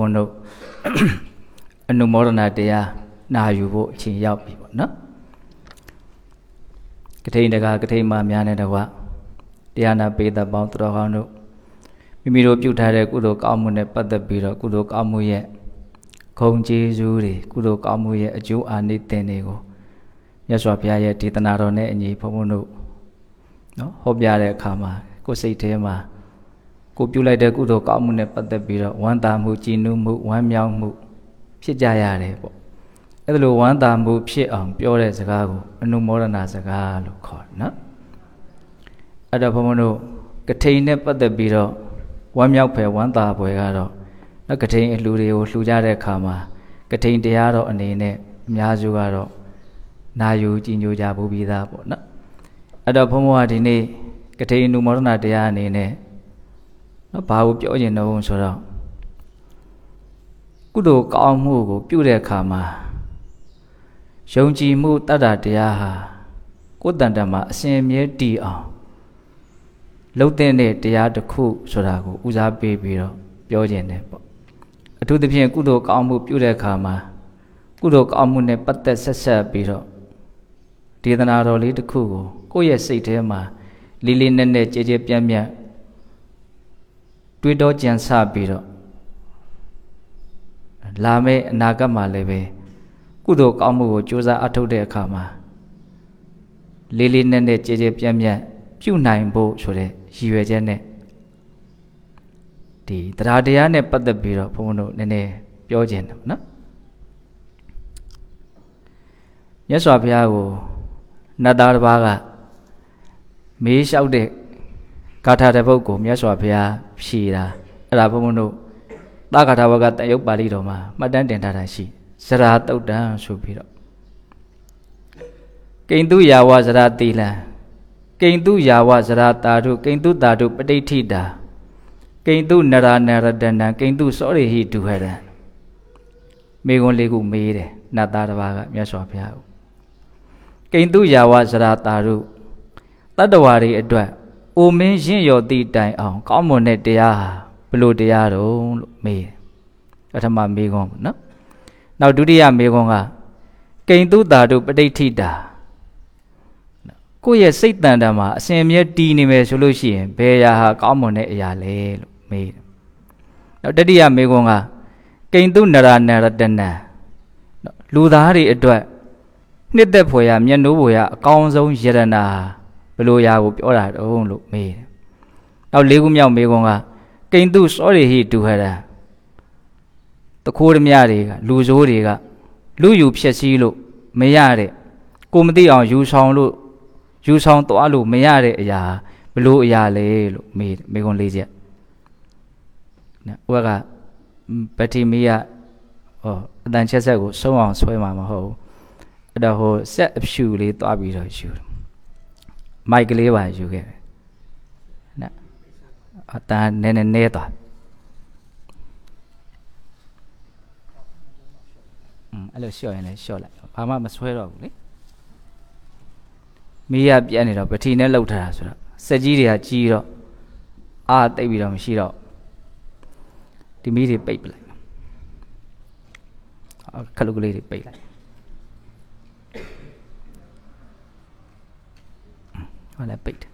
ဘုန်းတို့အနုမောဒနာတရားနာယူဖို့အချိန်ရောက်ပြီပေါ့နော်ကထိန်တကာကထိန်မများနဲ့တကွတရားနာပေသက်ပေါင်းသူတော်ကောင်းတို့မိမိတို့ပြုထားတဲ့ကုသိုလ်ကောင်းမှုနဲ့ပတ်သက်ပြီးတော့ကုသိုလ်ကောင်းမှုရဲ့ခုံကျေးဇူးတွေကုသိုလ်ကောင်းမှုရဲ့အကျိုးအာနိသင်တွေကိုမြတ်စွာဘုရားရဲ့ဒေသနာတော်နဲ့အညီဘုန်းဘုန်းတို့နော်ဟောပြတဲ့အခါမှာကိုယ်စိတ်ထဲမှာ ကိုပြုလိုက်တဲ့ကုသိုလ်ကောင်းမှုနဲ့ပတ်သက်ပြီးတော့ဝမ်းသာမှုကြည်နူးမှုဝမ်းမြောက်မှုဖြစ်ကြရတယ်ပေါ့အဲ့ဒါလိုဝမ်းသာမှုဖြစ်အောင်ပြောတဲ့စကားကိုအနုမောဒနာစကားလို့ခေါ်တယ်နော်အဲ့တော့ဘုန်းဘုန်းတို့ကထိန်နဲ့ပတ်သက်ပြီးတော့ဝမ်းမြောက်ဖွယ်ဝမ်းသာဖွယ်ကတော့နော်ကထိန်အလှူတွေကိုလှူကြတဲ့အခါမှာကထိန်တရားတော်အနေနဲ့အများစုကတော့နာယူကြည်ညိုကြဘူးပြီးသားပေါ့နော်အဲ့တော့ဘုန်းဘုန်းကဒီနေ့ကထိန်အနုမောဒနာတရားအနေနဲ့ နော်ဘာကိုပြောကျင်တော့ဆိုတော့ကုသိုလ်ကောင်းမှုကို ပြုတဲ့အခါမှာယုံကြည်မှုတတ္တတရားဟာကိုယ်တန်တမှာအစဉ်အမြဲတည်အောင်လှုပ်တဲ့တရားတစ်ခုဆိုတာကိုဦးစားပေးပြီးတော့ပြောခြင်းတယ်ပေါ့အထူးသဖြင့်ကုသိုလ်ကောင်းမှုပြုတဲ့အခါမှာကုသိုလ်ကောင်းမှုနဲ့ပတ်သက်ဆက်ဆက်ပြီးတော့ဒေသနာတော်လေးတစ်ခုကိုကိုယ့်ရဲ့စိတ်ထဲမှာလေးလေးနက်နက်ကြဲကြဲပြန့်ပြန့် တွေးတောကြံစပြီးတော့လာမယ့်အနာဂတ်မှာလည်းပဲကုသိုလ်ကောင်းမှုကိုကြိုးစားအထောက်တဲ့အခါမှာလေးလေးနက်နက်ကြဲကြဲပြန့်ပြန့်ပြုနိုင်ဖို့ဆိုတဲ့ရည်ရွယ်ချက်နဲ့ဒီတရားတရားနဲ့ပတ်သက်ပြီးတော့ဘုန်းဘုန်းတို့နည်းနည်းပြောခြင်းတယ်နော်မြတ်စွာဘုရားကိုနတ်သားတစ်ပါးကမေးလျှောက်တဲ့ ဂါထာတစ်ပုဒ်ကိုမြတ်စွာဘုရားဖြေတာအဲ့ဒါဘုန်းဘုန်းတို့သာဂါထာဝကတယုတ်ပါဠိတော်မှာမှတ်တမ်းတင်ထားတာရှိဇရာတုတ်တံဆိုပြီးတော့ကိန္တုယာဝဇရာတိလံကိန္တုယာဝဇရာတာတုကိန္တုတာတုပဋိဋ္ဌိတာကိန္တုနရနရတနံကိန္တုစောရိဟိဒုဟရံမေခွန်းလေးခုမေးတယ်နတ်သားတစ်ပါးကမြတ်စွာဘုရားကိုကိန္တုယာဝဇရာတာတုတတ္တဝါတွေအတွက် အိုမင်းရင့်ရော်သည့်တိုင်အောင် ကောင်းမွန်တဲ့တရားဟာဘလို့တရားတုံးလို့မေးတယ်ပထမမေခွန်းပေါ့နော်နောက်ဒုတိယမေခွန်းကကိန္တုတာတုပဋိဋ္ဌိတာကိုယ့်ရဲ့စိတ်တန်တမှာအစဉ်အမြဲတည်နေမယ်ဆိုလို့ရှိရင်ဘယ်အရာဟာကောင်းမွန်တဲ့အရာလဲလို့မေးတယ်နောက်တတိယမေခွန်းကကိန္တုနရနရတနံလူသားတွေအတွက်နှစ်သက်ဖွယ်ရမျက်နှိုးဖွယ်ရအကောင်းဆုံးယရနာ ဘယ်လိုရာကိုပြောတာတုံးလို့မေးတယ်နောက်လေးခုမြောက်မေခွန်းကကိန္တုစောရိဟိဒုဟရံတခိုးဓမြတွေကလူဆိုးတွေကလူယူဖြစ်စည်းလို့မရတဲ့ကိုမသိအောင်ယူဆောင်လို့ယူဆောင်သွားလို့မရတဲ့အရာဘလို့အရာလဲလို့မေးမေခွန်းလေးချက်နော်ဥကပတိမီးကဟောအတန်ချက်ဆက်ကိုဆုံးအောင်ဆွဲမှာမဟုတ်ဘူးအဲ့တော့ဟိုဆက်အဖြူလေးသွားပြီးတော့ယူ မိုက်ကလေးပါယူခဲ့တယ်နော်အတန်နည်းနည်းနဲသွားอืมအဲ့လိုလျှော့ရင်လည်းလျှော့လိုက်ဘာမှမဆွဲတော့ဘူးလေမီးရပြက်နေတော့ပထီနဲ့လှုပ်ထားတာဆိုတော့စက်ကြီးတွေကကြီးတော့အာတိတ်ပြီးတော့မရှိတော့ဒီမီးတွေပိတ်ပလိုက်ခလုတ်ကလေးတွေပိတ်လိုက် ဟောလည်းပိတ်တယ်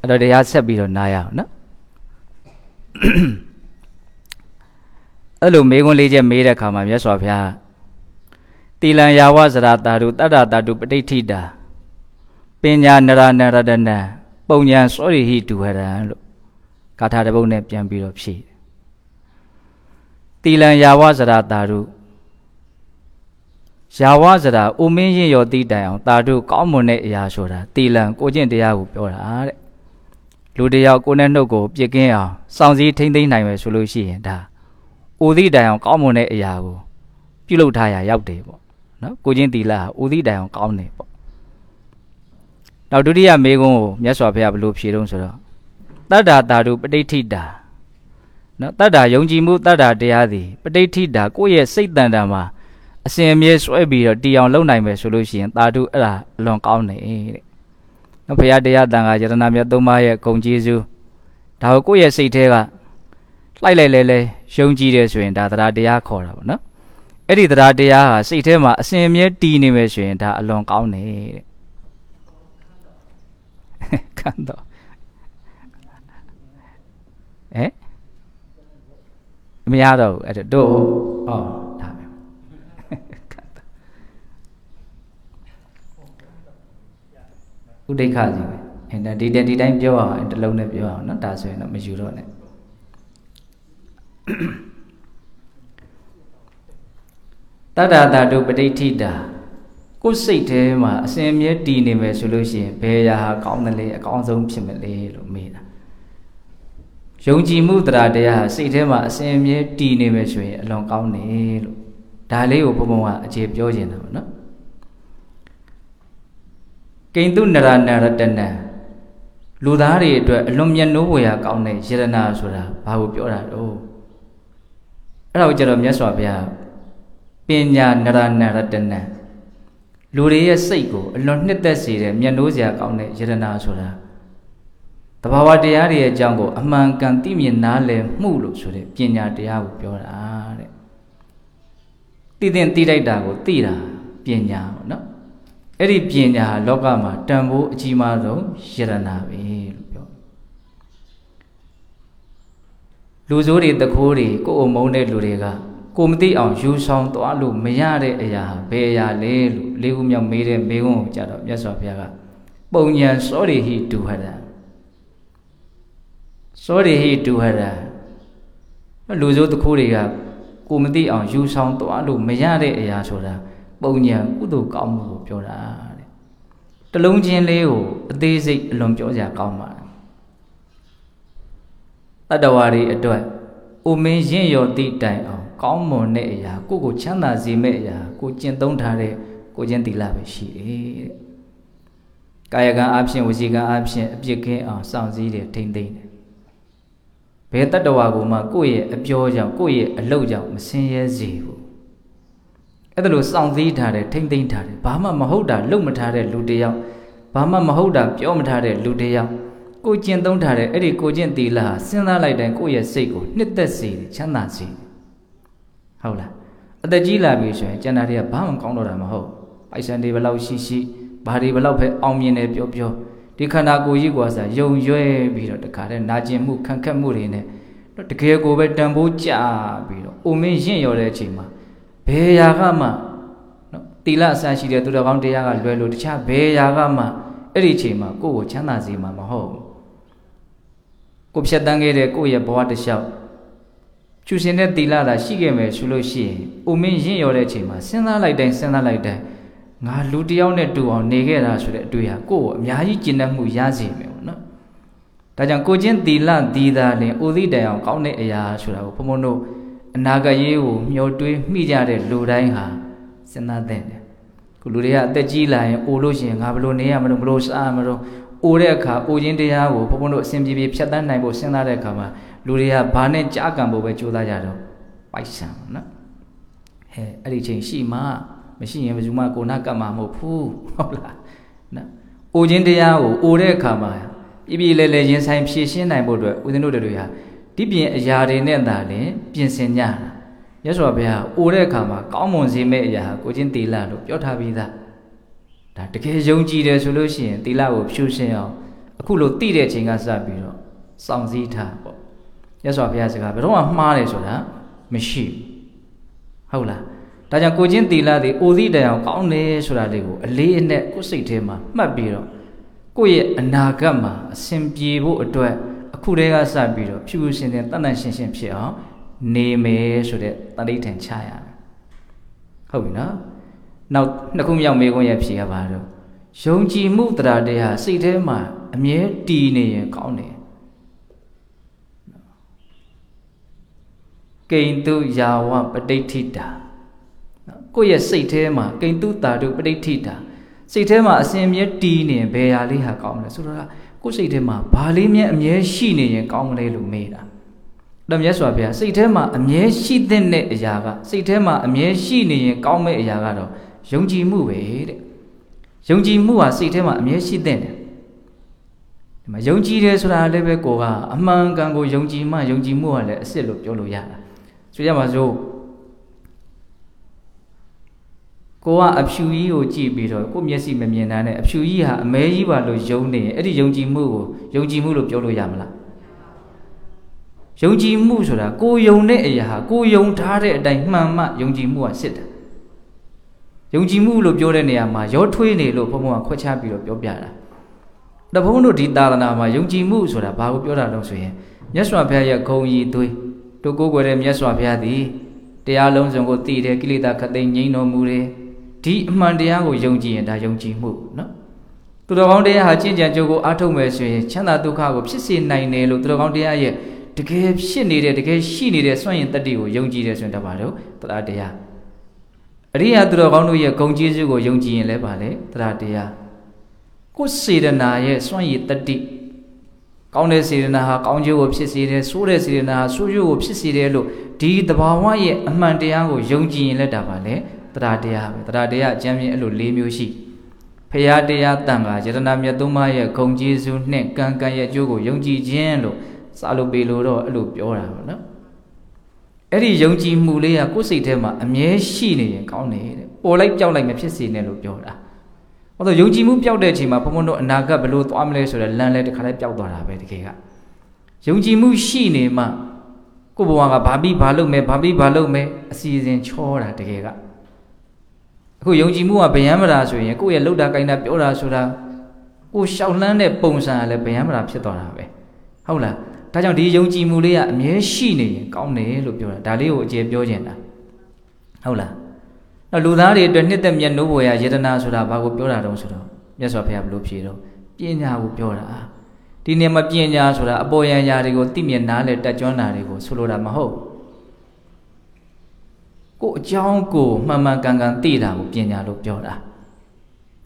အဲ့တော့တရားဆက်ပြီးတော့နားရအောင်နော်အဲ့လိုမေခွန်းလေးချက်မေးတဲ့အခါမှာမြတ်စွာဘုရားတိလံယာဝဇရာတာတုတတ္တတာတုပဋိဋ္ဌိတာပညာနရနရတနံ ပုံညာစောရိဟိဒုဟရံလို့ဂါထာတစ်ပုဒ်နဲ့ပြန်ပြီးတော့ဖြည့်တိလံယာဝဇရာတာတုယာဝဇရာအိုမင်းရင်ရောတိတိုင်အောင်တာတုကောင်းမွန်တဲ့အရာဆိုတာတိလံကိုကျင့်တရားကိုပြောတာတဲ့လူတယောက်ကိုယ်နဲ့နှုတ်ကိုပြစ်ကင်းအောင်စောင့်စည်းထိမ့်သိမ်းနိုင်မယ်ဆိုလို့ရှိရင်ဒါအိုသည့်တိုင်အောင်ကောင်းမွန်တဲ့အရာကိုပြုလုပ်ထားရရောက်တယ်ပေါ့နော်ကိုချင်းတီလာအိုသည့်တိုင်အောင်ကောင်းတယ်ပေါ့ နောက်ဒုတိယမေကုန်းကိုမြတ်စွာဘုရားဘယ်လိုဖြေတော့ဆိုတော့တတ္တာတာတုပဋိဋ္ဌိတာနော်တတ္တာယုံကြည်မှုတတ္တာတရားသည်ပဋိဋ္ဌိတာကိုယ့်ရဲ့စိတ်တန်တာမှာအစဉ်အမြဲဆွဲပြီးတော့တည်အောင်လုပ်နိုင်မယ်ဆိုလို့ရှိရင်တာတုအဲ့ဒါအလွန်ကောင်းတယ်တဲ့နော်ဘုရားတရားတန်ခါယတနာမြတ်သုံးပါးရဲ့ဂုံကျေးဇူးဒါကိုကိုယ့်ရဲ့စိတ်ထဲကလိုက်လိုက်လဲလဲယုံကြည်တယ်ဆိုရင်ဒါတရားတရားခေါ်တာပေါ့နော်အဲ့ဒီတရားတရားဟာစိတ်ထဲမှာအစဉ်အမြဲတည်နေမယ်ဆိုရင်ဒါအလွန်ကောင်းတယ်တဲ့ ခံတော့ဟဲ့မရတော့ဘူးအဲ့တို့ဩဒါပဲခံတော့ဥဒိဋ္ဌကြီးပဲအဲ့ဒါဒီတဒီတိုင်းပြောအောင်တလုံးနဲ့ပြောအောင်နော်ဒါဆိုရင်တော့မယူတော့နဲ့တတ္တတာတုပဋိဋ္ဌိတာ ကိုယ်စိတ်ထဲမှာအစဉ်အမြဲတည်နေမယ်ဆိုလို့ရှိရင်ဘယ်ရာဟာကောင်းတယ်လေအကောင်းဆုံးဖြစ်မလဲလို့မေးတာယုံကြည်မှုတရားတရားဟာစိတ်ထဲမှာအစဉ်အမြဲတည်နေမယ်ဆိုရင်အလွန်ကောင်းတယ်လို့ဒါလေးကိုဘုံဘုံကအခြေပြောခြင်းတာပေါ့နော်ကိန္တုနရနရတနံလူသားတွေအတွက်အလွန်မြတ်နိုးဝေရကောင်းတဲ့ယရနာဆိုတာဘာကိုပြောတာတော့အဲ့ဒါကိုကျတော့မြတ်စွာဘုရားပညာနရနရတနံ လူတွေရဲ့စိတ်ကိုအလွန်နှစ်သက်စေတဲ့မြတ်နိုးစရာကောင်းတဲ့ယရနာဆိုတာတဘာဝတရားတွေရဲ့အကြောင်းကိုအမှန်ကန်သိမြင်နားလည်မှုလို့ဆိုတဲ့ပညာတရားကိုပြောတာတဲ့သိတဲ့သိလိုက်တာကိုသိတာပညာပေါ့နော်အဲ့ဒီပညာဟာလောကမှာတန်ဖိုးအကြီးမားဆုံးယရနာပဲလို့ပြောလူဆိုးတွေတခိုးတွေကိုယ်အုံမုန်းတဲ့လူတွေက ကိုမသိအောင်ယူဆောင်သွားလို့မရတဲ့အရာဘယ်အရာလဲလို့လေးခုမြောက်မေးတဲ့မေးခွန်းကိုကြတော့မြတ်စွာဘုရားကပုံညာစောရိဟိတုဟရံစောရိဟိတုဟရံလူဆိုးတခိုးတွေကကိုမသိအောင်ယူဆောင်သွားလို့မရတဲ့အရာဆိုတာပုံညာကုသိုလ်ကောင်းမှုကိုပြောတာတဲ့တလုံးချင်းလေးကိုအသေးစိတ်အလွန်ပြောကြကောင်းပါတယ်တတ္တဝါတွေအတွက် အိုမင်းရင့်ရော်သည့်တိုင်အောင်ကောင်းမွန်တဲ့အရာကိုကိုချမ်းသာစေမဲ့အရာကိုကျင့်သုံးထားတဲ့ကိုချင်းသီလပဲရှိတယ်တဲ့ကာယကံအဖြစ်ဝစီကံအဖြစ်အပြစ်ကင်းအောင်စောင့်စည်းတယ်ထိမ့်သိမ့်တယ်ဘယ်တတ္တဝါကိုမှကိုယ့်ရဲ့အပြောကြောင့်ကိုယ့်ရဲ့အလုပ်ကြောင့်မဆင်းရဲစေဘူးအဲ့ဒါလို့စောင့်စည်းထားတယ်ထိမ့်သိမ့်ထားတယ်ဘာမှမဟုတ်တာလုပ်မထားတဲ့လူတယောက်ဘာမှမဟုတ်တာပြောမထားတဲ့လူတယောက် ကိုကျင့်သုံးထားတဲ့အဲ့ဒီကိုကျင့်သီလဟာစဉ်းစားလိုက်တိုင်းကိုယ့်ရဲ့စိတ်ကိုနှစ်သက်စေတယ်ချမ်းသာစေတယ်ဟုတ်လားအသက်ကြီးလာပြီဆိုရင်ကျန်တာတွေကဘာမှကောင်းတော့တာမဟုတ်ပိုက်ဆံတွေဘလောက်ရှိရှိဘာတွေဘလောက်ပဲအောင်မြင်တယ်ပြောပြောဒီခန္ဓာကိုယ်ကြီးကွာစားယုံရွဲပြီးတော့တခါတည်းနာကျင်မှုခံခက်မှုတွေနဲ့တကယ်ကိုပဲတန်ဖိုးကြပြီးတော့အိုမင်းရင့်ရော်တဲ့အချိန်မှာဘယ်ရာကမှနော်တီလအစရှိတဲ့သူတော်ကောင်းတရားကလွယ်လို့တခြားဘယ်ရာကမှအဲ့ဒီအချိန်မှာကိုယ့်ကိုချမ်းသာစေမှာမဟုတ်ဘူး ကိုဖြတ်တန်းခဲ့တဲ့ကိုယ့်ရဲ့ဘဝတစ်လျှောက်ကျူရှင်တဲ့တီလာတာရှိခဲ့မယ်ဆိုလို့ရှိရင်အိုမင်းရင့်ရော်တဲ့အချိန်မှာစဉ်းစားလိုက်တိုင်းစဉ်းစားလိုက်တိုင်းငါလူတယောက်နဲ့တူအောင်နေခဲ့တာဆိုတဲ့အတွေ့ဟာကိုယ့်ကိုအများကြီးကျင့်တတ်မှုရစေမယ်ပေါ့နော်ဒါကြောင့်ကိုချင်းတီလာဒီသာလင်အိုသည့်တိုင်အောင်ကောင်းတဲ့အရာဆိုတာကိုဘုံဘုံတို့အနာဂတ်ရေးကိုမျှော်တွေးမိကြတဲ့လူတိုင်းဟာစဉ်းစားသင့်တယ်ခုလူတွေကအသက်ကြီးလာရင်အိုလို့ရှိရင်ငါဘယ်လိုနေရမလို့ဘယ်လိုစားမလို့ အိုတဲ့အခါအိုခြင်းတရားကိုဘုံဘုံတို့အစဉ်ပြေပြေဖြတ်တန်းနိုင်ဖို့စဉ်းစားတဲ့အခါမှာလူတွေကဘာနဲ့ကြားကံဖို့ပဲကြိုးစားကြတော့ပိုက်ဆံနော်ဟဲ့အဲ့ဒီချိန်ရှိမှမရှိရင်ဘယ်သူမှကိုနာကတ်မှာမဟုတ်ဘူးဟုတ်လားနော်အိုခြင်းတရားကိုအိုတဲ့အခါမှာပြပြလဲလဲရင်ဆိုင်ဖြည့်ရှင်းနိုင်ဖို့အတွက်ဦးဇင်းတို့တွေဟာဒီပြင်အရာတွေနဲ့သာလင်ပြင်ဆင်ကြတာရသော်ဘုရားအိုတဲ့အခါမှာကောင်းမွန်စေမယ့်အရာကိုချင်းတီလာလို့ပြောထားပြီးသား ဒါတကယ်ယုံကြည်တယ်ဆိုလို့ရှိရင်တီလာကိုဖြူရှင်းအောင်အခုလိုတိတဲ့ချိန်ကစပြီးတော့စောင့်စည်းထားပေါ့ရသော်ဘုရားစကားဘယ်တော့မှမှားတယ်ဆိုတာမရှိဘူးဟုတ်လားဒါကြောင့်ကိုချင်းတီလာတွေအိုသည့်တရားကောင်းတယ်ဆိုတာလေးကိုအလေးအနက်ကိုယ်စိတ်ထဲမှာမှတ်ပြီးတော့ကိုယ့်ရဲ့အနာဂတ်မှာအစဉ်ပြေဖို့အတွက်အခုတည်းကစပြီးတော့ဖြူဖြူရှင်ရှင်တန်တန်ရှင်းရှင်းဖြစ်အောင်နေမယ်ဆိုတဲ့တတိထန်ချရမယ်ဟုတ်ပြီနော် နောက်နှစ်ခုမြောက်မေခွန်းရဲ့ဖြေရပါတော့ယုံကြည်မှုတရားတရားစိတ်ထဲမှာအမြဲတည်နေရင်ကောင်းတယ်ကိန္တုယာဝပဋိဋ္ဌိတာကိုယ့်ရဲ့စိတ်ထဲမှာကိန္တုတာတုပဋိဋ္ဌိတာစိတ်ထဲမှာအစဉ်မြဲတည်နေဘယ်ဟာလေးဟာကောင်းမလဲဆိုတော့ကိုယ်စိတ်ထဲမှာဘာလေးမြဲအမြဲရှိနေရင်ကောင်းမလဲလို့မေးတာတော့မြတ်စွာဘုရားစိတ်ထဲမှာအမြဲရှိတဲ့အရာကစိတ်ထဲမှာအမြဲရှိနေရင်ကောင်းမဲ့အရာကတော့ ယုံကြည်မှုပဲတဲ့ယုံကြည်မှုဟာစိတ်ထဲမှာအမြဲရှိတဲ့တယ်ဒီမှာယုံကြည်တယ်ဆိုတာလည်းပဲကိုကအမှန်ကန်ကိုယုံကြည်မှယုံကြည်မှုကလည်းအစ်စ်လို့ပြောလို့ရတာဆိုရပါစို့ကိုကအဖြူကြီးကိုကြည့်ပြီးတော့ကိုမျက်စိမမြင်တာနဲ့အဖြူကြီးဟာအမဲကြီးပါလို့ယုံနေရင်အဲ့ဒီယုံကြည်မှုကိုယုံကြည်မှုလို့ပြောလို့ရမလားယုံကြည်မှုဆိုတာကိုယုံတဲ့အရာဟာကိုယုံထားတဲ့အတိုင်းမှန်မှယုံကြည်မှုကစစ်တ ယ်ယုံကြည်မှုလို့ပြောတဲ့နေရာမှာရောထွေးနေလို့ဘုံဘုံကခွက်ချပြီးတော့ပြောပြတာတဘုံတို့ဒီသာသနာမှာယုံကြည်မှုဆိုတာဘာကိုပြောတာလဲဆိုရင်မြတ်စွာဘုရားရဲ့ဂုံကြီးသွေးတို့ကိုယ်ကိုယ်တဲ့မြတ်စွာဘုရားသည်တရားလုံးစုံကိုတည်တယ်ကိလေသာခသိမ်းငြိမ်းတော်မူတယ်ဒီအမှန်တရားကိုယုံကြည်ရင်ဒါယုံကြည်မှုနော်သူတော်ကောင်းတရားဟာကျင့်ကြံကြိုးကိုအားထုတ်မယ်ဆိုရင်ချမ်းသာဒုက္ခကိုဖြစ်စေနိုင်တယ်လို့သူတော်ကောင်းတရားရဲ့တကယ်ဖြစ်နေတဲ့တကယ်ရှိနေတဲ့စွန့်ရင်တတ္တိကိုယုံကြည်တယ်ဆိုရင်တပါတော့တရားတရား အရိယာသူတော်ကောင်းတို့ရဲ့ဂုံကျေးဇူးကိုယုံကြည်ရင်လည်းပါလေတရားတရားကိုယ်စေတနာရဲ့စွန့်ရည်တတ္တိကောင်းတဲ့စေတနာဟာကောင်းကျိုးကိုဖြစ်စေတယ်ဆိုးတဲ့စေတနာဟာဆိုးကျိုးကိုဖြစ်စေတယ်လို့ဒီတဘာဝရဲ့အမှန်တရားကိုယုံကြည်ရင်လည်းဒါပါလေတရားတရားပဲတရားတရားအကျမ်းမြင်အဲ့လို၄မျိုးရှိဖရာတရားတန်ခါယတနာမြတ်သုံးပါးရဲ့ဂုံကျေးဇူးနဲ့ကံကံရဲ့အကျိုးကိုယုံကြည်ခြင်းလို့စာလို့ပေလို့တော့အဲ့လိုပြောတာပေါ့နော် အဲ့ဒီယုံကြည်မှုလေးကကိုယ်စိတ်ထဲမှာအမြဲရှိနေရင်ကောင်းတယ်တဲ့ပေါ်လိုက်ပြောက်လိုက်မဖြစ်စေနဲ့လို့ပြောတာဟောတော့ယုံကြည်မှုပျောက်တဲ့အချိန်မှာဘုံဘုံတို့အနာဂတ်ဘယ်လိုသွားမလဲဆိုတော့လမ်းလဲတစ်ခါလဲပျောက်သွားတာပဲတကယ်ကယုံကြည်မှုရှိနေမှကိုယ့်ဘဝကဘာပြီးဘာလုပ်မယ်ဘာပြီးဘာလုပ်မယ်အစီအစဉ်ချောတာတကယ်ကအခုယုံကြည်မှုကဗျံမရာဆိုရင်ကိုယ့်ရဲ့လှုပ်တာကိုင်းတာပြောတာဆိုတာကိုရှောက်လှမ်းတဲ့ပုံစံကလည်းဗျံမရာဖြစ်သွားတာပဲဟုတ်လား ဒါကြောင့်ဒီယုံကြည်မှုလေးကအမြဲရှိနေရင်ကောင်းတယ်လို့ပြောတာဒါလေးကိုအကျေပြောချင်တာဟုတ်လားတော့လူသားတွေအတွက်နှစ်သက်မြတ်နိုးပေါ်ရယတနာဆိုတာဘာကိုပြောတာတုံးဆိုတော့မြတ်စွာဘုရားဘလို့ဖြေတော့ပညာကိုပြောတာဒီနေမှာပညာဆိုတာအပေါ်ယံရာတွေကိုသိမြင်နားလဲတက်ကြွတာတွေကိုဆိုလိုတာမဟုတ်ကိုအကြောင်းကိုမှန်မှန်ကန်ကန်သိတာကိုပညာလို့ပြောတာ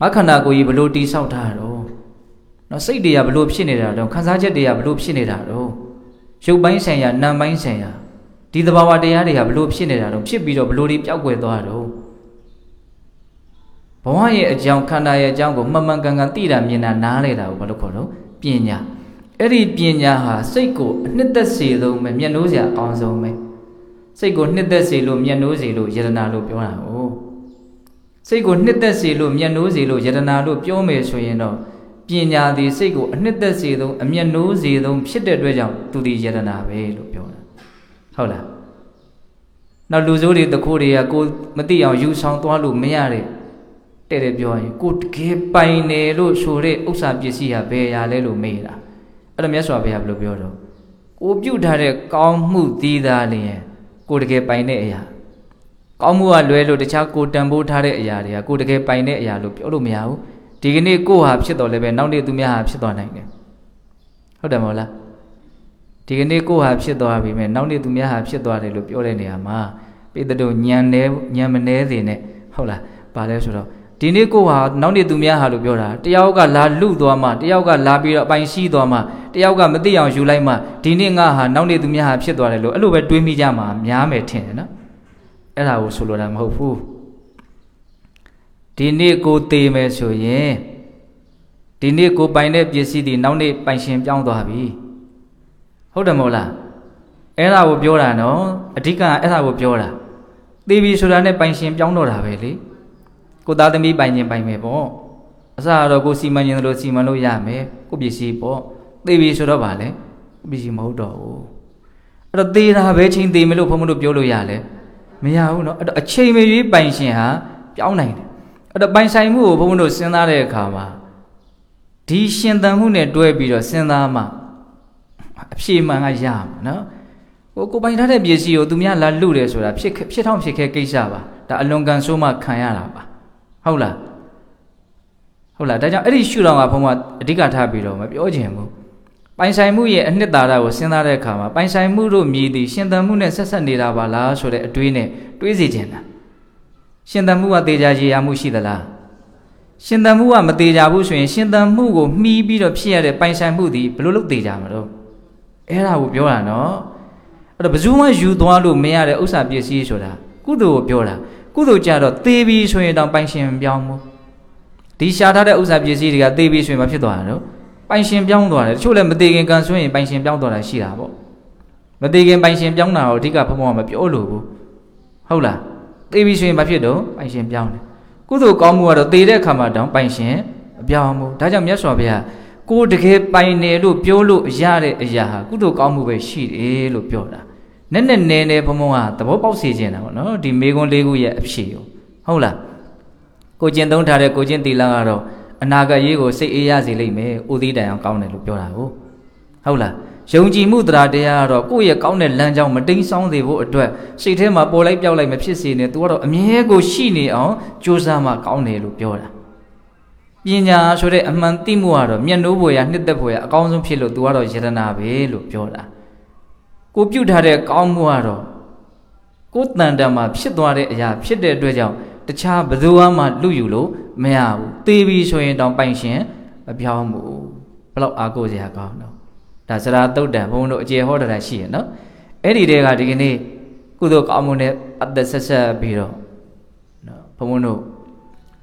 ငါခန္ဓာကိုယ်ကြီးဘလို့တိဆောက်ထားတော့နော်စိတ်တွေကဘလို့ဖြစ်နေတာတော့ခံစားချက်တွေကဘလို့ဖြစ်နေတာတော့ ရုပ်ပိုင်းဆိုင်ရာနာမ်ပိုင်းဆိုင်ရာဒီသဘာဝတရားတွေကဘလို့ဖြစ်နေတာတော့ဖြစ်ပြီးတော့ဘလို့တွေပျောက်ကွယ်သွားတော့ဘဝရဲ့အကြောင်းခန္ဓာရဲ့အကြောင်းကိုမှန်မှန်ကန်ကန်သိတာမြင်တာနားလေတာကိုဘာလို့ခေါ်တော့ပညာအဲ့ဒီပညာဟာစိတ်ကိုအနှစ်သက်စေဆုံးပဲမျက်နှိုးစရာအကောင်းဆုံးပဲစိတ်ကိုနှစ်သက်စေလို့မျက်နှိုးစေလို့ယတနာလို့ပြောတာ哦စိတ်ကိုနှစ်သက်စေလို့မျက်နှိုးစေလို့ယတနာလို့ပြောမယ်ဆိုရင်တော့ ပညာသည်စိတ်ကိုအနှစ်သက်စေဆုံးအမျက်နှိုးစေဆုံးဖြစ်တဲ့အတွက်ကြောင့်သူဒီယတနာပဲလို့ပြောတာဟုတ်လားနောက်လူစိုးတွေတခိုးတွေကကိုမသိအောင်ယူဆောင်သွားလို့မရတဲ့တဲ့တဲ့ပြောရင်ကိုတကယ်ပိုင်တယ်လို့ဆိုတဲ့ဥစ္စာပစ္စည်းဟာဘယ်ရာလဲလို့မေးတာအဲ့တော့မြတ်စွာဘုရားဘယ်လိုပြောတော့ကိုပြုတ်ထားတဲ့ကောင်းမှုသီးသားလျင်ကိုတကယ်ပိုင်တဲ့အရာကောင်းမှုကလွဲလို့တခြားကိုတန်ဖိုးထားတဲ့အရာတွေကကိုတကယ်ပိုင်တဲ့အရာလို့ပြောလို့မရဘူး ဒီကနေ့ကိုဟာဖြစ်တော်လည်းပဲနောက်နေ့သူများဟာဖြစ်သွားနိုင်တယ်ဟုတ်တယ်မဟုတ်လားဒီကနေ့ကိုဟာဖြစ်သွားပြီမဲ့နောက်နေ့သူများဟာဖြစ်သွားတယ်လို့ပြောတဲ့နေရာမှာပိတတို့ညံနေညံမနေသေးနဲ့ဟုတ်လားပါလဲဆိုတော့ဒီနေ့ကိုဟာနောက်နေ့သူများဟာလို့ပြောတာတယောက်ကလာလူသွားမှတယောက်ကလာပြီးတော့အပိုင်ရှိသွားမှတယောက်ကမသိအောင်ယူလိုက်မှဒီနေ့ငါဟာနောက်နေ့သူများဟာဖြစ်သွားတယ်လို့အဲ့လိုပဲတွေးမိကြမှာများမယ်ထင်တယ်နော်အဲ့ဒါကိုဆိုလိုတာမဟုတ်ဘူး ဒီနေ့ကိုသေမယ်ဆိုရင်ဒီနေ့ကိုပိုင်တဲ့ပစ္စည်းတွေနောက်နေ့ပိုင်ရှင်ပြောင်းသွားပြီဟုတ်တယ်မဟုတ်လားအဲ့ဒါကိုပြောတာနော်အဓိကအဲ့ဒါကိုပြောတာသေပြီဆိုတာနဲ့ပိုင်ရှင်ပြောင်းတော့တာပဲလေကိုသားသမီးပိုင်ရှင်ပိုင်မယ်ပေါ့အစတော့ကိုစီမံရင်လို့စီမံလို့ရမယ်ကိုပစ္စည်းပေါ့သေပြီဆိုတော့ဗာလဲပစ္စည်းမဟုတ်တော့ဘူးအဲ့တော့သေတာပဲချင်းသေမယ်လို့ဘုံဘုံတို့ပြောလို့ရလဲမရဘူးနော်အဲ့တော့အချိန်မရွေးပိုင်ရှင်ဟာပြောင်းနိုင်တယ် အဲ့တော့ပိုင်ဆိုင်မှုကိုဘုန်းဘုန်းတို့စဉ်းစားတဲ့အခါမှာဒီရှင်သန်မှုနဲ့တွဲပြီးတော့စဉ်းစားမှအဖြေမှန်ကရမှာနော်ဟိုကိုပိုင်ထားတဲ့ပစ္စည်းကိုသူများလာလူတယ်ဆိုတာဖြစ်ဖြစ်ထောင်ဖြစ်ခဲကိစ္စပါဒါအလွန်ကန်ဆိုးမှခံရတာပါဟုတ်လားဟုတ်လားဒါကြောင့်အဲ့ဒီရှုတော်ကဘုံကအဓိကထားပြီးတော့မပြောချင်ဘူးပိုင်ဆိုင်မှုရဲ့အနှစ်သာရကိုစဉ်းစားတဲ့အခါမှာပိုင်ဆိုင်မှုတို့မြည်သည်ရှင်သန်မှုနဲ့ဆက်ဆက်နေတာပါလားဆိုတဲ့အတွေးနဲ့တွေးစီခြင်းလား ရှင်သန်မှုကတေချာရည်ရမှုရှိသလားရှင်သန်မှုကမတေချာဘူးဆိုရင်ရှင်သန်မှုကိုမှီးပြီးတော့ဖြစ်ရတဲ့ပိုင်ဆိုင်မှုသည်ဘယ်လိုလုပ်တေချာမှာတော့အဲ့ဒါကိုပြောတာနော်အဲ့တော့ဘယ်သူမှယူသွားလို့မရတဲ့ဥစ္စာပစ္စည်းဆိုတာကုသိုလ်ကိုပြောတာကုသိုလ်ကြတော့သေပြီဆိုရင်တောင်ပိုင်ရှင်ပြောင်းမှုဒီရှာထားတဲ့ဥစ္စာပစ္စည်းတွေကသေပြီဆိုရင်မဖြစ်သွားတာတော့ပိုင်ရှင်ပြောင်းသွားတယ်တချို့လည်းမသေးခင်ကန်ဆိုရင်ပိုင်ရှင်ပြောင်းသွားတာရှိတာပေါ့မသေးခင်ပိုင်ရှင်ပြောင်းတာကိုအဓိကဘုံဘုံကမပြောလို့ဘူးဟုတ်လား သေပြီဆိုရင်မဖြစ်တော့ပိုင်ရှင်ပြောင်းတယ်ကုသိုလ်ကောင်းမှုကတော့သေတဲ့အခါမှာတောင်ပိုင်ရှင်အပြောင်းမှုဒါကြောင့်မြတ်စွာဘုရားကိုတကယ်ပိုင်တယ်လို့ပြောလို့ရတဲ့အရာဟာကုသိုလ်ကောင်းမှုပဲရှိတယ်လို့ပြောတာနက်နက်နဲနဲဘုံဘုံကသဘောပေါက်စေခြင်းတာပေါ့နော်ဒီမေကွန်းလေးခုရဲ့အဖြေကိုဟုတ်လားကိုကျင့်သုံးထားတဲ့ကိုကျင့်သီလကတော့အနာဂတ်ရေးကိုစိတ်အေးရစေလိမ့်မယ်ဥသီးတိုင်အောင်ကောင်းတယ်လို့ပြောတာကိုဟုတ်လား ယုံကြည်မှုတရားတရားကတော့ကိုယ့်ရဲ့ကောင်းတဲ့လမ်းကြောင်းမတိမ်ဆောင်းစေဖို့အတွက်စိတ်ထဲမှာပေါ်လိုက်ပြောက်လိုက်မဖြစ်စေနဲ့ तू ကတော့အမြဲကိုရှိနေအောင်ကြိုးစားမှကောင်းတယ်လို့ပြောတာပညာဆိုတဲ့အမှန်သိမှုကတော့မျက်နှိုးပေါ်ရနှစ်သက်ပေါ်ရအကောင်းဆုံးဖြစ်လို့ तू ကတော့ယတနာပဲလို့ပြောတာကိုပြုတ်ထားတဲ့ကောင်းမှုကတော့ကိုယ်တန်တန်မှာဖြစ်သွားတဲ့အရာဖြစ်တဲ့အတွက်ကြောင့်တခြားဘယ်သူမှလူယူလို့မရဘူးသေပြီဆိုရင်တောင်ပိုင်ရှင်မပြောင်းဘူးဘလောက်အားကိုးစရာကောင်းတော့ ဒါစရာတုတ်တံဘုံတို့အကျေဟောတာရှိရနော်အဲ့ဒီတဲကဒီကနေ့ကုသိုလ်ကောင်းမှုနဲ့အသက်ဆက်ဆက်ပြီးတော့နော်ဘုံတို့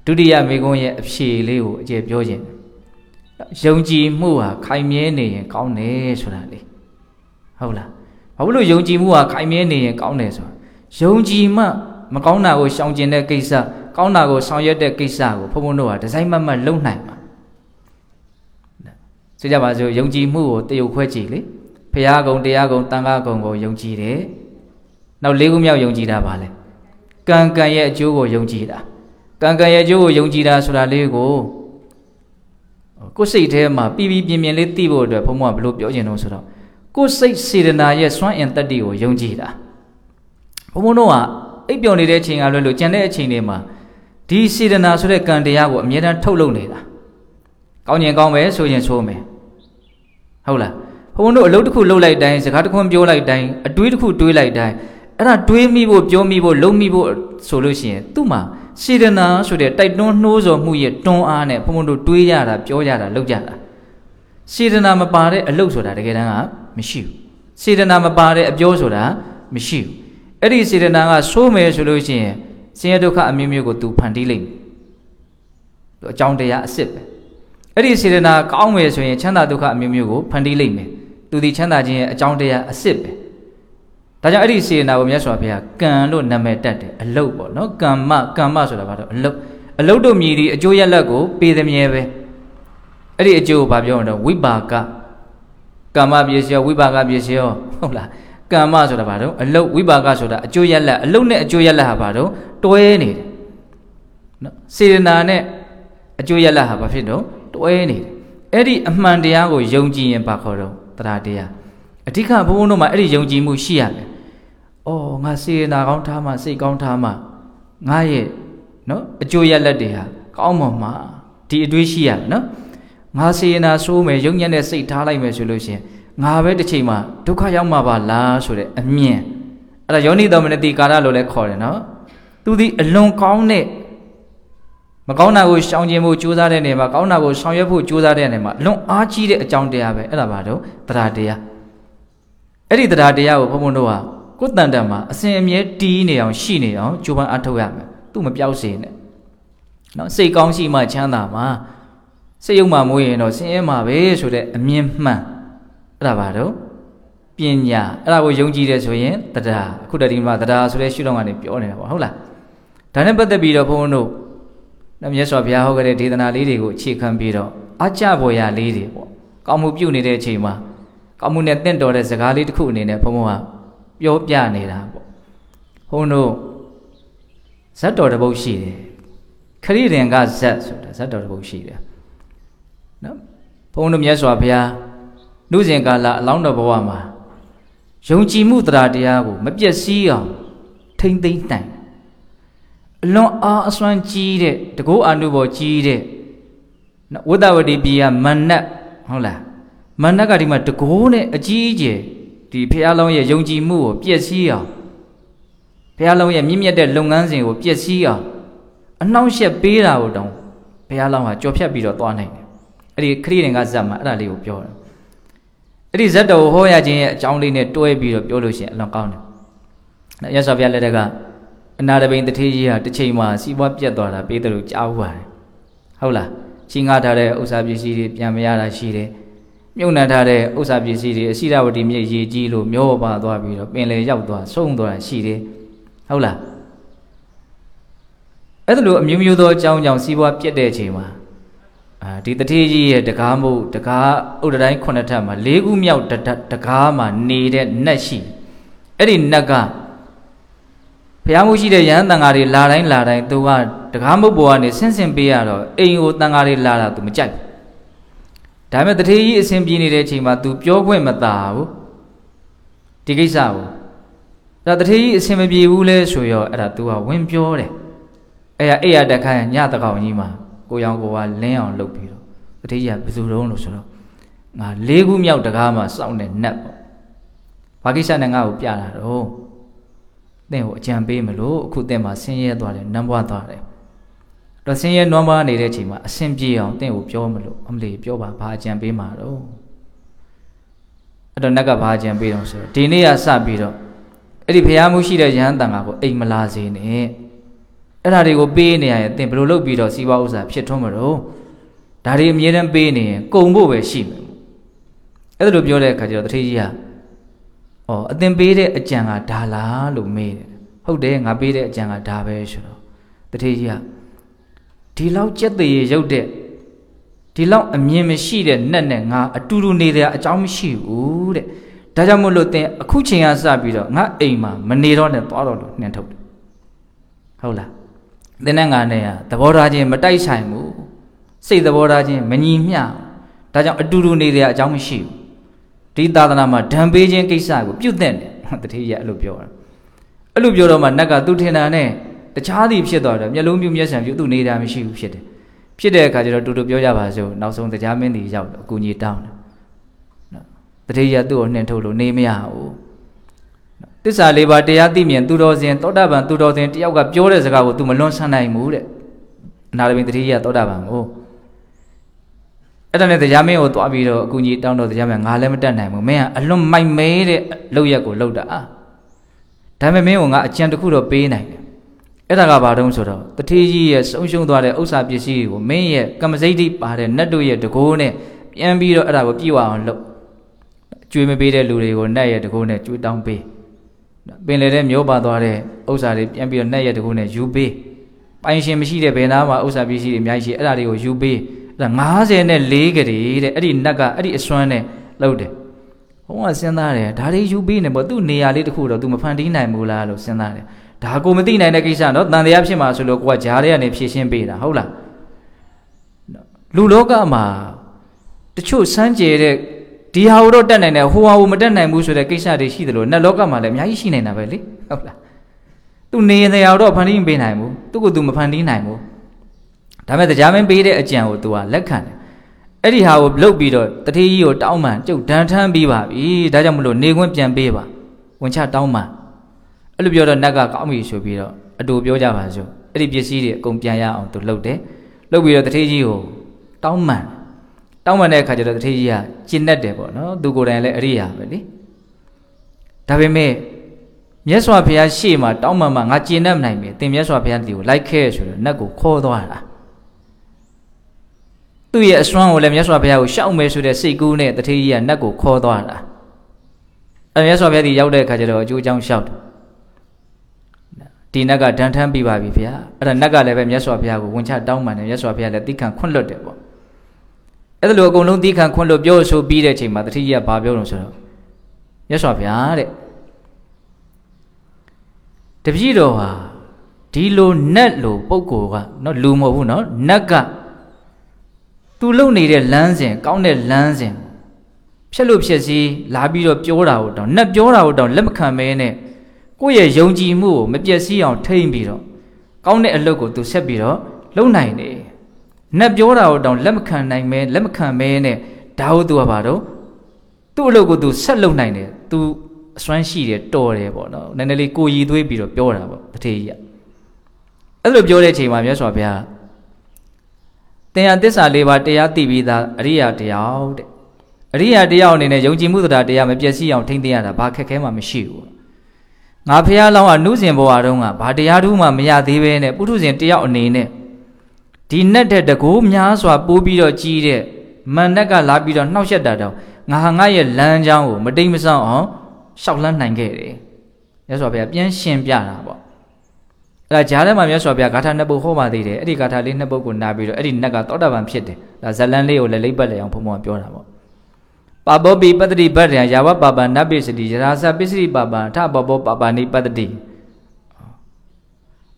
ဒုတိယမိကုံးရဲ့အဖြေလေးကိုအကျေပြောခြင်းယုံကြည်မှုဟာခိုင်မြဲနေရင်ကောင်းတယ်ဆိုတာလေဟုတ်လားဘာလို့ယုံကြည်မှုဟာခိုင်မြဲနေရင်ကောင်းတယ်ဆိုတာယုံကြည်မှမကောင်းတာကိုရှောင်ကျင်တဲ့ကိစ္စကောင်းတာကိုဆောင်ရွက်တဲ့ကိစ္စကိုဘုံဘုံတို့ဟာဒီဇိုင်းမတ်မတ်လုပ်နိုင်မှာ ဆိုကြပါစို့ယုံကြည်မှုကိုတရုပ်ခွဲကြည့်လေဖရာကုံတရားကုံတန်ခါကုံကိုယုံကြည်တယ်နောက်လေးခုမြောက်ယုံကြည်တာပါလေကံကံရဲ့အကျိုးကိုယုံကြည်တာကံကံရဲ့အကျိုးကိုယုံကြည်တာဆိုတာလေးကိုကိုယ်စိတ်ထဲမှာပြီးပြီးပြင်းပြင်းလေးသိဖို့အတွက်ဘုံဘုံကဘယ်လိုပြောချင်တော့ဆိုတော့ကိုယ်စိတ်စေတနာရဲ့စွမ်းအင်တတ္တိကိုယုံကြည်တာဘုံဘုံတို့ကအိပ်ပျော်နေတဲ့အချိန်ကလွဲလို့ကြံတဲ့အချိန်တွေမှာဒီစေတနာဆိုတဲ့ကံတရားကိုအမြဲတမ်းထုတ်လုပ်နေတာကောင်းရင်ကောင်းမယ်ဆိုရင်ဆိုမယ် ဟုတ်လားဘုန်းတို့အလုပ်တစ်ခုလုပ်လိုက်တိုင်းစကားတစ်ခွန်းပြောလိုက်တိုင်းအတွေးတစ်ခုတွေးလိုက်တိုင်းအဲ့ဒါတွေးမိဖို့ပြောမိဖို့လုပ်မိဖို့ဆိုလို့ရှိရင်သူ့မှာစေတနာဆိုတဲ့တိုက်တွန်းနှိုးဆော်မှုရဲ့တွန်းအားနဲ့ဘုန်းတို့တွေးရတာပြောရတာလုပ်ကြတာစေတနာမပါတဲ့အလုပ်ဆိုတာတကယ်တမ်းကမရှိဘူးစေတနာမပါတဲ့အပြောဆိုတာမရှိဘူးအဲ့ဒီစေတနာကစိုးမယ်ဆိုလို့ရှိရင်ဆင်းရဲဒုက္ခအမျိုးမျိုးကိုသူဖန်တီးလိမ့်မယ်အကြောင်းတရားအစ်စ်ပဲ အဲ့ဒီစေတနာကောင်းမယ်ဆိုရင်ချမ်းသာဒုက္ခအမျိုးမျိုးကိုဖန်တီးလိမ့်မယ်သူဒီချမ်းသာခြင်းရဲ့အကြောင်းတရားအစ်စ်ပဲဒါကြောင့်အဲ့ဒီစေတနာကိုမြတ်စွာဘုရားကံလို့နာမည်တက်တယ်အလုတ်ပေါ့နော်ကမ္မကမ္မဆိုတာဘာလို့အလုတ်အလုတ်တို့မြည်ဒီအကျိုးရလက်ကိုပေးသမြဲပဲအဲ့ဒီအကျိုးကိုဘာပြောတော့ဝိပါကကမ္မပစ္စယောဝိပါကပစ္စယောဟုတ်လားကမ္မဆိုတာဘာတော့အလုတ်ဝိပါကဆိုတာအကျိုးရလက်အလုတ်နဲ့အကျိုးရလက်ဟာဘာတော့တွဲနေတယ်နော်စေတနာနဲ့အကျိုးရလက်ဟာဘာဖြစ်တော့ တွဲနေတယ်အဲ့ဒီအမှန်တရားကိုယုံကြည်ရင်ဘာခေါ်တော့တရားတရားအဓိကဘုန်းဘုန်းတို့မှာအဲ့ဒီယုံကြည်မှုရှိရမယ်။အော်ငါစေနာကောင်းထားမှစိတ်ကောင်းထားမှငါရဲ့နော်အကျိုးရလက်တွေဟာကောင်းမှမှာဒီအတွေးရှိရမယ်နော်။ငါစေနာဆိုးမယ်ယုံညံ့တဲ့စိတ်ထားလိုက်မယ်ဆိုလို့ရှိရင်ငါပဲတစ်ချိန်မှာဒုက္ခရောက်မှာပါလားဆိုတဲ့အမြင်အဲ့ဒါယောနိတော်မနတိကာရလို့လည်းခေါ်တယ်နော်။သူဒီအလွန်ကောင်းတဲ့ မကောင်းတာကိုရှောင်ကျင်ဖို့ကြိုးစားတဲ့နေမှာကောင်းတာကိုဆောင်ရွက်ဖို့ကြိုးစားတဲ့နေမှာလွန်အားကြီးတဲ့အကြောင်းတရားပဲအဲ့ဒါပါတော့တရားတရားအဲ့ဒီတရားတရားကိုဘုံဘုံတို့ကကိုယ်တန်တန်မှာအစဉ်အမြဲတီးနေအောင်ရှိနေအောင်ကြိုးပမ်းအထောက်ရမယ်သူ့မပြောက်စေနဲ့နော်စိတ်ကောင်းရှိမှချမ်းသာမှာစိတ်ယုံမှမွေးရင်တော့ဆင်းရဲမှာပဲဆိုတဲ့အမြင်မှန်အဲ့ဒါပါတော့ပညာအဲ့ဒါကိုယုံကြည်တယ်ဆိုရင်တရားအခုတည်းဒီမှာတရားဆိုတဲ့ရှုထောင့်ကနေပြောနေတာပေါ့ဟုတ်လားဒါနဲ့ပတ်သက်ပြီးတော့ဘုံဘုံတို့ နော်မြတ်စွာဘုရားဟောခဲ့တဲ့ဒေသနာလေးတွေကိုအခြေခံပြီးတော့အကြဘော်ရလေးတွေပေါ့ကောင်းမှုပြုနေတဲ့အချိန်မှာကောင်းမှုနဲ့တင့်တော်တဲ့စကားလေးတစ်ခုအနေနဲ့ဘုံဘုံကပြောပြနေတာပေါ့ဘုံတို့ဇတ်တော်တစ်ပုဒ်ရှိတယ်ခရိရင်ကဇတ်ဆိုတာဇတ်တော်တစ်ပုဒ်ရှိတယ်နော်ဘုံတို့မြတ်စွာဘုရားလူစဉ်ကာလအလောင်းတော်ဘဝမှာယုံကြည်မှုတရားတရားကို မပြည့်စည်အောင်ထိမ့်သိမ့်နိုင် အလွန်အားအစွမ်းကြီးတဲ့တကောအာနုဘော်ကြီးတဲ့ဝိတ္တဝတိပြည်ကမဏတ်ဟုတ်လားမဏတ်ကဒီမှာတကောနဲ့အကြီးအကျယ်ဒီဖះလောင်းရဲ့ယုံကြည်မှုကိုပြည့်စည်အောင်ဖះလောင်းရဲ့မြင့်မြတ်တဲ့လုပ်ငန်းစဉ်ကိုပြည့်စည်အောင်အနှောင့်အယှက်ပေးတာကိုတောင်ဖះလောင်းကကြော်ဖြတ်ပြီးတော့သွားနိုင်တယ်အဲ့ဒီခရီးရင်ကဇတ်မှာအဲ့ဒါလေးကိုပြောတယ်အဲ့ဒီဇတ်တော်ဟောရခြင်းရဲ့အကြောင်းလေးနဲ့တွဲပြီးတော့ပြောလို့ရှိရင်အလွန်ကောင်းတယ်။ရသော်ဘုရားလက်ထက်က အနာတပိန်တထေးကြီးဟာတစ်ချိန်မှာစီးပွားပြတ်သွားတာပေးတယ်လို့ကြားဟုတ်ပါတယ်။ဟုတ်လား။ချင်းငါထားတဲ့ဥစ္စာပစ္စည်းတွေပြန်မရတာရှိတယ်။မြုပ်နှံထားတဲ့ဥစ္စာပစ္စည်းတွေအစိရဝတီမြေရေကြီးလို့မျောပါသွားပြီးတော့ပင်လေရောက်သွားဆုံးသွားတာရှိတယ်။ဟုတ်လား။အဲ့ဒါလိုအမျိုးမျိုးသောအကြောင်းကြောင့်စီးပွားပြတ်တဲ့အချိန်မှာအာဒီတထေးကြီးရဲ့တကားမို့တကားဥဒတိုင်းခုနှစ်ထပ်မှာ၄ခုမြောက်တကားမှာနေတဲ့နတ်ရှိအဲ့ဒီနတ်က ဘုရားမှုရှိတဲ့ရဟန်းတန်ဃာတွေလာတိုင်းလာတိုင်းသူကတကားမုတ်ပေါ်ကနေဆင်းဆင်းပေးရတော့အိမ်ကိုတန်ဃာတွေလာတာသူမကြိုက်ဘူးဒါပေမဲ့တထေးကြီးအစဉ်ပြေးနေတဲ့အချိန်မှာ तू ပြောခွင့်မသာဘူးဒီကိစ္စကိုဒါတထေးကြီးအစဉ်မပြေဘူးလဲဆိုရောအဲ့ဒါ तू ကဝင်ပြောတယ်အဲ့ရအဲ့ရတက်ခိုင်းညတကောင်ကြီးမှာကိုရောင်ကိုကလင်းအောင်လုပ်ပြီးတော့တတိယဘယ်သူတုံးလို့ဆိုတော့ငါလေးခုမြောက်တကားမှာစောင့်နေနတ်ပေါ့ဘာကိစ္စနဲ့ငါ့ကိုပြလာတော့ သင်ကိုအကြံပေးမလို့အခုသင်မှာဆင်းရဲသွားတယ်နမ်းပွားသွားတယ်တော့ဆင်းရဲနွမ်းပွားနေတဲ့အချိန်မှာအဆင်ပြေအောင်သင်ကိုပြောမလို့အမလီပြောပါဘာအကြံပေးမှာတော့အဲ့တော့နတ်ကဘာအကြံပေးတော့ဆိုတော့ဒီနေ့ကစပြီးတော့အဲ့ဒီဖျားမှုရှိတဲ့ရဟန်းတန်ခါကိုအိမ်မလာစေနဲ့အဲ့ဒါတွေကိုပေးနေရရင်သင်ဘယ်လိုလုပ်ပြီးတော့စီးပွားဥစ္စာဖြစ်ထွန်းမလို့ဒါတွေအမြဲတမ်းပေးနေရင်ကုံဖို့ပဲရှိမယ်အဲ့ဒါလိုပြောတဲ့အခါကျတော့တထေးကြီးက ဩအသင်ပေးတဲ့အကြံကဒါလားလို့မေးတယ်ဟုတ်တယ်ငါပေးတဲ့အကြံကဒါပဲဆိုတော့တထေးကြီးကဒီလောက်ကြက်သေးရုပ်တဲ့ဒီလောက်အမြင်မရှိတဲ့နတ်နဲ့ငါအတူတူနေတဲ့အကြောင်းမရှိဘူးတဲ့ဒါကြောင့်မို့လို့သင်အခုချိန်ကစပြီးတော့ငါအိမ်မှာမနေတော့နဲ့သွားတော့လို့နှင်ထုတ်တယ်ဟုတ်လားသင်နဲ့ငါနဲ့ကသဘောထားချင်းမတိုက်ဆိုင်ဘူးစိတ်သဘောထားချင်းမညီမျှဒါကြောင့်အတူတူနေတဲ့အကြောင်းမရှိဘူး ဒီသာသနာမှာဓံပေးခြင်းကိစ္စကိုပြုတ်တဲ့တယ်တတိယအဲ့လိုပြောတာအဲ့လိုပြောတော့မှနတ်ကသူထင်တာနဲ့တခြားသည်ဖြစ်သွားတယ်မျက်လုံးပြူမျက်စံပြူသူနေတာမရှိဘူးဖြစ်တယ်ဖြစ်တဲ့အခါကျတော့တူတူပြောကြပါစို့နောက်ဆုံးတရားမင်းတွေရောက်တော့အကူကြီးတောင်းတယ်နော်တတိယသူ့ကိုနှင်ထုတ်လို့နေမရဘူးတစ္ဆာလေးပါးတရားသိမြင်သူတော်စင်သောတာပန်သူတော်စင်တယောက်ကပြောတဲ့စကားကို तू မလွန်ဆန်းနိုင်ဘူးတဲ့အနာရမင်းတတိယသောတာပန်ကို အဲ့ဒါနဲ့တရားမင်းကိုသွားပြီးတော့အကူကြီးတောင်းတော့တရားမင်းငါလည်းမတက်နိုင်ဘူးမင်းကအလွန်မိုက်မဲတဲ့လောက်ရက်ကိုလောက်တာအာဒါပေမဲ့မင်းကငါအကြံတစ်ခုတော့ပေးနိုင်တယ်အဲ့ဒါကဘာတုံးဆိုတော့တတိကြီးရဲ့ဆုံးရှုံးသွားတဲ့ဥစ္စာပစ္စည်းကိုမင်းရဲ့ကမ္မစိတ်တိပါတဲ့နတ်တို့ရဲ့တကိုးနဲ့ပြန်ပြီးတော့အဲ့ဒါကိုပြည့်ဝအောင်လုပ်ကျွေးမပေးတဲ့လူတွေကိုနတ်ရဲ့တကိုးနဲ့ကျွေးတောင်းပေးပင်လေတဲ့မျိုးပါသွားတဲ့ဥစ္စာတွေပြန်ပြီးတော့နှက်ရတကူနဲ့ယူပေးပိုင်ရှင်မရှိတဲ့ဘယ်နာမှာဥစ္စာပစ္စည်းတွေအများကြီးရှိအဲ့ဒါတွေကိုယူပေး အဲ့ဒါ94ကလေးတဲ့အဲ့ဒီနတ်ကအဲ့ဒီအစွမ်းနဲ့လှုပ်တယ်ဘုံကစဉ်းစားတယ်ဒါတွေယူပေးနေပေါ့သူ့နေရာလေးတစ်ခုတော့ तू မဖန်တီးနိုင်ဘူးလားလို့စဉ်းစားတယ်ဒါကိုမသိနိုင်တဲ့ကိစ္စတော့တန်တရားဖြစ်မှာဆိုလို့ကိုကဂျားတွေကနေဖြည့်ရှင်းပေးတာဟုတ်လားလူလောကမှာတချို့စမ်းကြဲတဲ့ဒီဟာကိုတော့တက်နိုင်တယ်ဟိုဟာကိုမတက်နိုင်ဘူးဆိုတဲ့ကိစ္စတွေရှိတယ်လို့နတ်လောကမှာလည်းအများကြီးရှိနေတာပဲလေဟုတ်လားသူနေရင်တရားတော့ဖန်တီးမပေးနိုင်ဘူးသူ့ကိုသူမဖန်တီးနိုင်ဘူး ဒါပေမဲ့တရားမင်းပေးတဲ့အကြံကိုသူကလက်ခံတယ်အဲ့ဒီဟာကိုလုတ်ပြီးတော့တတိကြီးကိုတောင်းမှန်ကျုပ်ဒဏ်ထမ်းပြီးပါပြီဒါကြောင့်မလို့နေခွင့်ပြန်ပေးပါဝင်ချတောင်းမှန်အဲ့လိုပြောတော့နတ်ကကောင်းပြီဆိုပြီးတော့အတူပြောကြပါစို့အဲ့ဒီပစ္စည်းတွေအကုန်ပြန်ရအောင်သူလှုပ်တယ်လှုပ်ပြီးတော့တတိကြီးကိုတောင်းမှန်တောင်းပန်တဲ့အခါကျတော့တထေးကြီးကကျင့်တတ်တယ်ပေါ့နော်သူကိုယ်တိုင်လည်းအရိယာပဲလေဒါပေမဲ့မြတ်စွာဘုရားရှေ့မှာတောင်းပန်မှငါကျင့်တတ်နိုင်ပြီသင်မြတ်စွာဘုရားတီကိုလိုက်ခဲ့ဆိုတော့နတ်ကိုခေါ်သွားတာ သူ့ရဲ့အစွမ်းကိုလည်းမြတ်စွာဘုရားကိုရှောက်မယ်ဆိုတဲ့စိတ်ကူးနဲ့တထေးကြီးကနတ်ကိုခေါ်သွားတာအဲမြတ်စွာဘုရားတီရောက်တဲ့အခါကျတော့အကျိုးအကြောင်းရှောက်တယ်ဒီနတ်ကဒဏ်ထမ်းပြီးပါပြီဗျာအဲ့ဒါနတ်ကလည်းပဲမြတ်စွာဘုရားကိုဝင်ချတောင်းပန်တယ်မြတ်စွာဘုရားလည်းတိခံခွင့်လွတ်တယ်ပေါ့အဲ့ဒါလိုအကုန်လုံးသီးခံခွင့်လို့ပြောဆိုပြီးတဲ့အချိန်မှာတတိယဘာပြောလို့ဆိုတော့မြတ်စွာဘုရားတဲ့တပည့်တော်ဟာဒီလိုနတ်လိုပုံကိုကနော်လူမဟုတ်ဘူးနော်နတ်က သူလုံနေတဲ့လမ်းစဉ်ကောင်းတဲ့လမ်းစဉ်ဖြက်လို့ဖြက်စီးလာပြီးတော့ပြောတာကိုတောင်နတ်ပြောတာကိုတောင်လက်မခံမဲနဲ့ကိုယ့်ရဲ့ယုံကြည်မှုကိုမပြည့်စည်အောင်ထိမ့်ပြီးတော့ကောင်းတဲ့အလုပ်ကိုသူဆက်ပြီးတော့လုပ်နိုင်တယ်နတ်ပြောတာကိုတောင်လက်မခံနိုင်မဲလက်မခံမဲနဲ့ဒါဟုတ်သူကဘာတော့သူ့အလုပ်ကိုသူဆက်လုပ်နိုင်တယ်သူအစွမ်းရှိတယ်တော်တယ်ပေါ့နော်နည်းနည်းလေးကိုရည်သွေးပြီးတော့ပြောတာပေါ့တထေကြီးကအဲ့လိုပြောတဲ့အချိန်မှာမြတ်စွာဘုရား တင်ရသစ္စာလေးပါးတရားသိပြီးသားအရိယာတရားတဲ့အရိယာတယောက်အနေနဲ့ယုံကြည်မှုတရားတရားမပျက်စီးအောင်ထိမ့်သိရတာဘာခက်ခဲမှမရှိဘူးငါဖះလောင်းကနှုစဉ်ဘဝတုန်းကဘာတရားထူးမှမရသေးပဲနဲ့ပုထုဇဉ်တယောက်အနေနဲ့ဒီနဲ့တဲ့တကူများစွာပိုးပြီးတော့ကြီးတဲ့မန်နက်ကလာပြီးတော့နှောက်ရက်တာတော့ငါဟာငါရဲ့လမ်းကြောင်းကိုမတိမ်မဆောင်းအောင်ရှောက်လန်းနိုင်ခဲ့တယ်မြတ်စွာဘုရားပြန်ရှင်းပြတာပေါ့ အဲ့ဒါဂျားထဲမှာမြတ်စွာဘုရားဂါထာနှစ်ပုဒ်ဟောပါသေးတယ်အဲ့ဒီဂါထာလေးနှစ်ပုဒ်ကိုနာပြီးတော့အဲ့ဒီနက်ကသောတာပန်ဖြစ်တယ်ဒါဇလန်လေးကိုလည်းလိမ့်ပတ်လေအောင်ဘုံဘုံပြောတာပေါ့ပါဘောပိပတ္တိဗတ္တံယာဝပပနပိစတိယရာဇပစ္စရိပပံထဘောဘောပပနိပတ္တိ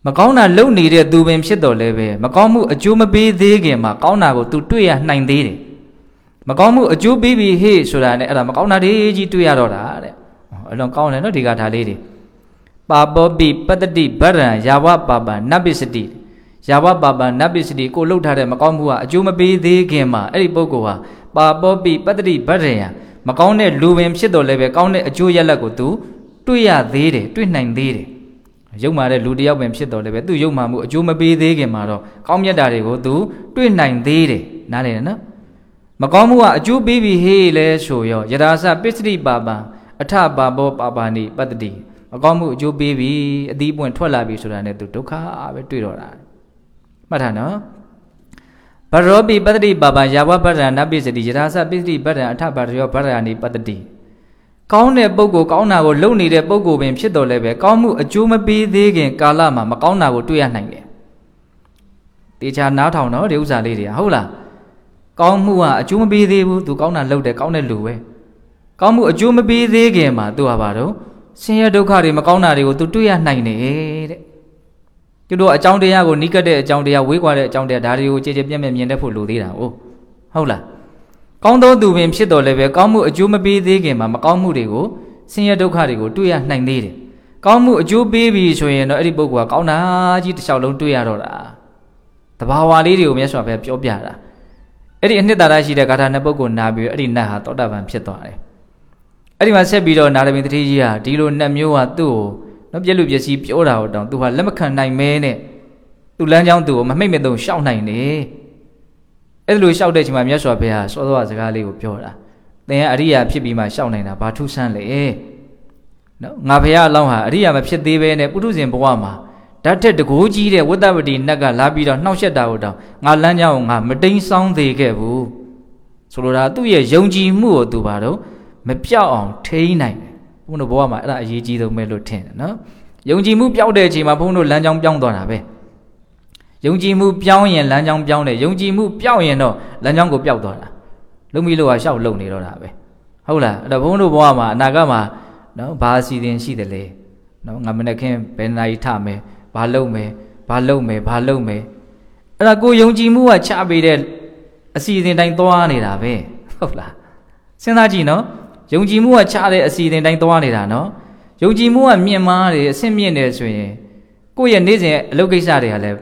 မကောင်းတာလုံနေတဲ့သူပင်ဖြစ်တော်လဲပဲမကောင်းမှုအကျိုးမပေးသေးခင်မှာကောင်းတာကို तू တွေ့ရနိုင်သေးတယ်မကောင်းမှုအကျိုးပေးပြီဟေ့ဆိုတာနဲ့အဲ့ဒါမကောင်းတာတွေကြီးတွေ့ရတော့တာတဲ့အလွန်ကောင်းတယ်နော်ဒီကထာလေးတွေ ပါပောပိပတ္တိဗရံယာဝပပနပိစတိယာဝပပနပိစတိကိုလှုပ်ထားတဲ့မကောင်းမှုကအကျိုးမပေးသေးခင်မှာအဲ့ဒီပုဂ္ဂိုလ်ဟာပါပောပိပတ္တိဗရံမကောင်းတဲ့လူပင်ဖြစ်တော်လဲပဲကောင်းတဲ့အကျိုးရလဒ်ကို तू တွေ့ရသေးတယ်တွေ့နိုင်သေးတယ်ရုပ်မာတဲ့လူတယောက်ပင်ဖြစ်တော်လဲပဲသူ့ရုပ်မာမှုအကျိုးမပေးသေးခင်မှာတော့ကောင်းမြတ်တာတွေကို तू တွေ့နိုင်သေးတယ်နားလည်နော်မကောင်းမှုကအကျိုးပေးပြီဟေးလဲဆိုရောယထာစပစ္စတိပါပံအထပါဘောပါပါဏိပတ္တိ မကောင်းမှုအကျိုးပေးပြီအသီးပွင့်ထွက်လာပြီဆိုတာနဲ့သူဒုက္ခပဲတွေ့တော့တာမှတ်ထားနော်ဘရောပိပတ္တိပါပံယာဝပတ္တနာပိစတိယထာစပစ္စတိပတ္တအထပါရယောဗရဏိပတ္တိကောင်းတဲ့ပုဂ္ဂိုလ်ကောင်းတာကိုလုပ်နေတဲ့ပုဂ္ဂိုလ်ပင်ဖြစ်တော်လဲပဲကောင်းမှုအကျိုးမပေးသေးခင်ကာလမှာမကောင်းတာကိုတွေ့ရနိုင်တယ်တေချာနားထောင်တော့ဒီဥစ္စာလေးတွေဟုတ်လားကောင်းမှုကအကျိုးမပေးသေးဘူးသူကောင်းတာလုပ်တယ်ကောင်းတဲ့လူပဲကောင်းမှုအကျိုးမပေးသေးခင်မှာသူဟာဘာတော့ ဆင်းရဲဒုက္ခတွေမကောင်းတာတွေကိုသူတွေ့ရနိုင်တယ်တဲ့သူတို့အကြောင်းတရားကိုနိကတဲ့အကြောင်းတရားဝေးကွာတဲ့အကြောင်းတရားဒါတွေကိုကြည်ကြည်ပြည့်ပြည့်မြင်တတ်ဖို့လိုသေးတာဟုတ်ဟုတ်လားကောင်းသောသူပင်ဖြစ်တော်လည်းပဲကောင်းမှုအကျိုးမပေးသေးခင်မှာမကောင်းမှုတွေကိုဆင်းရဲဒုက္ခတွေကိုတွေ့ရနိုင်သေးတယ်ကောင်းမှုအကျိုးပေးပြီဆိုရင်တော့အဲ့ဒီပုဂ္ဂိုလ်ကကောင်းတာကြီးတစ်လျှောက်လုံးတွေ့ရတော့တာတဘာဝလေးတွေကိုမြတ်စွာဘုရားပြောပြတာအဲ့ဒီအနှစ်သာရရှိတဲ့ဂါထာနှစ်ပုဒ်ကိုနာပြီးအဲ့ဒီနတ်ဟာသောတာပန်ဖြစ်သွားတယ် အဲ့ဒီမှာဆက်ပြီးတော့နာရမင်းတတိကြီးဟာဒီလိုနတ်မျိုးဟာသူ့ကိုနော်ပြက်လူပစ္စည်းပြောတာတော့သူဟာလက်မခံနိုင်မဲနဲ့သူ့လမ်းကြောင်းသူ့ကိုမမိတ်မသုံရှောက်နိုင်နေအဲ့လိုရှောက်တဲ့အချိန်မှာမြတ်စွာဘုရားစောစောစကားလေးကိုပြောတာသင်ကအရိယာဖြစ်ပြီးမှရှောက်နိုင်တာဘာထူးဆန်းလဲနော်ငါဘုရားအလောင်းဟာအရိယာမဖြစ်သေးပဲနဲ့ပုထုဇဉ်ဘဝမှာဓာတ်ထက်တကိုးကြီးတဲ့ဝတ္တပတိနတ်ကလာပြီးတော့နှောက်ယှက်တာကိုတောင်ငါလမ်းကြောင်းကိုငါမတိန်ဆောင်းသေးခဲ့ဘူးဆိုလိုတာသူ့ရဲ့ယုံကြည်မှုကိုသူပါတော့ မပြောက်အောင်ထိန်းနိုင်တယ်ဘုန်းတို့ဘဝမှာအဲ့ဒါအရေးကြီးဆုံးပဲလို့ထင်တယ်နော်ယုံကြည်မှုပြောက်တဲ့အချိန်မှာဘုန်းတို့လမ်းကြောင်းပြောင်းသွားတာပဲယုံကြည်မှုပြောင်းရင်လမ်းကြောင်းပြောင်းတယ်ယုံကြည်မှုပြောက်ရင်တော့လမ်းကြောင်းကိုပြောက်သွားတာလုံမီလို့ကရှောက်လုံနေတော့တာပဲဟုတ်လားအဲ့တော့ဘုန်းတို့ဘဝမှာအနာဂတ်မှာနော်ဘာအစီအစဉ်ရှိတယ်လဲနော်ငါမနေ့ခင်ဘယ်နာရီထမယ်ဘာလုပ်မယ်ဘာလုပ်မယ်ဘာလုပ်မယ်အဲ့ဒါကိုယုံကြည်မှုကချပေးတဲ့အစီအစဉ်တိုင်းသွားနေတာပဲဟုတ်လားစဉ်းစားကြည့်နော် ယုံကြည်မှုကချတဲ့အစီအစဉ်တိုင်းသွားနေတာနော်ယုံကြည်မှုကမြင့်မားတယ်အဆင့်မြင့်တယ်ဆိုရင်ကိုယ့်ရဲ့နေ့စဉ်အလုပ်ကိစ္စတွေကလည်း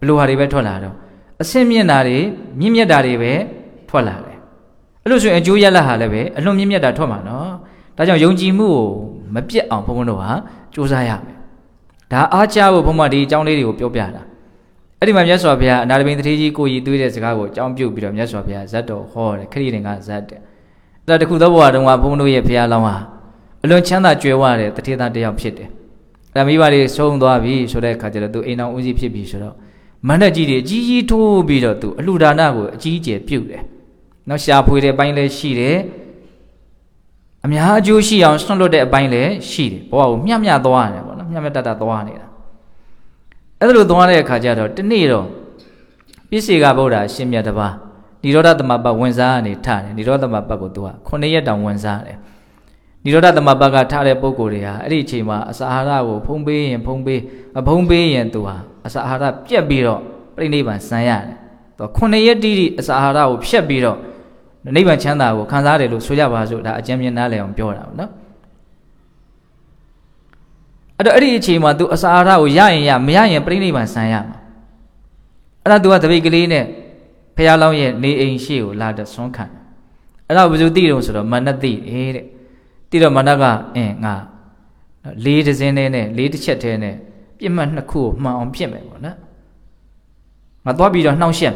ဘလိုဟာတွေပဲထွက်လာတော့အဆင့်မြင့်တာတွေမြင့်မြတ်တာတွေပဲထွက်လာတယ်အဲ့လိုဆိုရင်အကျိုးရလဒ်ဟာလည်းပဲအလွန်မြင့်မြတ်တာထွက်မှာနော်ဒါကြောင့်ယုံကြည်မှုကိုမပြတ်အောင်ဘုန်းဘုန်းတို့ဟာစူးစမ်းရမယ်ဒါအားချဖို့ဘုန်းမဒီအကြောင်းလေးတွေကိုပြောပြတာအဲ့ဒီမှာမြတ်စွာဘုရားအနာတပင်တထေးကြီးကိုကြီးသွေးတဲ့စကားကိုအကြောင်းပြုပြီးတော့မြတ်စွာဘုရားဇတ်တော်ဟောတယ်ခရီးရင်ကဇတ်တယ်အဲ့ ဒါတခုသောဘဝတုန်းကဘုန်းတို့ရဲ့ဘုရားလောင်းဟာအလွန်ချမ်းသာကြွယ်ဝတဲ့တထေးသားတစ်ယောက်ဖြစ်တယ်အဲ့ဒါမိဘလေးဆုံးသွားပြီဆိုတဲ့အခါကျတော့သူအိမ်အောင်ဦးစီးဖြစ်ပြီဆိုတော့မန္တကြီးတွေအကြီးကြီးထိုးပြီးတော့သူအလှဒါနကိုအကြီးအကျယ်ပြုတ်တယ်နောက်ရှာဖွေတဲ့ပိုင်းလည်းရှိတယ်အများအကျိုးရှိအောင်ဆွန့်လွတ်တဲ့အပိုင်းလည်းရှိတယ်ဘဝကိုမျှမျှသွားရတယ်ပေါ့နော်မျှမျှတတသွားနေတာအဲ့ဒါလိုသွားတဲ့အခါကျတော့တနေ့တော့ပြည့်စေကဗုဒ္ဓအရှင်မြတ်တပါး နိရောဓသမပတ်ဝင်စားကနေထတယ်နိရောဓသမပတ်ကိုသူက9ရက်တောင်ဝင်စားတယ်နိရောဓသမပတ်ကထတဲ့ပုံကိုယ်တွေဟာအဲ့ဒီအချိန်မှာအစာအာဟာရကိုဖုံးပေးရင်ဖုံးပေးအဖုံးပေးရင်သူဟာအစာအာဟာရပြက်ပြီးတော့ပြိဋိဘံဆန်ရတယ်သူက9ရက်တိတိအစာအာဟာရကိုဖြတ်ပြီးတော့နိဗ္ဗာန်ချမ်းသာကိုခံစားရတယ်လို့ဆိုကြပါစို့ဒါအကြံဉာဏ်နားလည်အောင်ပြောတာပေါ့နော်အဲ့တော့အဲ့ဒီအချိန်မှာ तू အစာအာဟာရကိုရရင်ရမရရင်ပြိဋိနိဗ္ဗာန်ဆန်ရမှာအဲ့ဒါ तू ကတပိတ်ကလေးနဲ့ ဖះလောင်းရဲ့နေအိမ်ရှိကိုလာတဲ့ဆွမ်းခံအဲ့ဒါဘယ်သူသိတုံးဆိုတော့မနတ်သိတယ်တဲ့တိတော့မနတ်ကအင်းငါလေးတစ်စင်းနဲ့နဲ့လေးတစ်ချက်တည်းနဲ့ပြစ်မှတ်နှစ်ခုကိုမှန်အောင်ဖြစ်မယ်ပေါ့နော်ငါသွားပြီးတော့နှောင့်ယှက်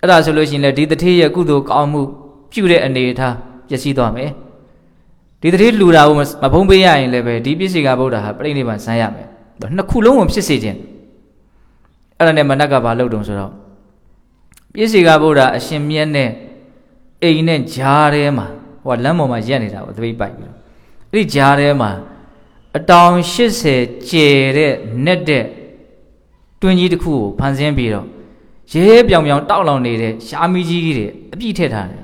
အဲ့ဒါဆိုလို့ရှိရင်လေဒီတထေးရဲ့ကုသိုလ်ကောင်းမှုပြုတဲ့အနေအထားပျက်စီးသွားမယ်ဒီတတိလူတာကိုမဖုံးပေးရရင်လည်းပဲဒီပြည့်စေကဗုဒ္ဓဟာပြိဋိနိဗ္ဗာန်ဆန်းရမယ်နှစ်ခုလုံးကိုဖြစ်စေခြင်းအဲ့ဒါနဲ့မနက်ကဘာလုပ်တုံဆိုတော့ ပြည့်စေကဗုဒ္ဓအရှင်မြတ်နဲ့အိမ်နဲ့ဂျားထဲမှာဟိုကလမ်းပေါ်မှာရက်နေတာပေါ့သပိတ်ပိုက်ပြီးတော့အဲ့ဒီဂျားထဲမှာအတောင်80ကျယ်တဲ့နဲ့တဲ့တွင်းကြီးတစ်ခုကိုဖန်ဆင်းပြီးတော့ရဲပြောင်ပြောင်တောက်လောင်နေတဲ့ရှားမီးကြီးတွေအပြည့်ထည့်ထားတယ်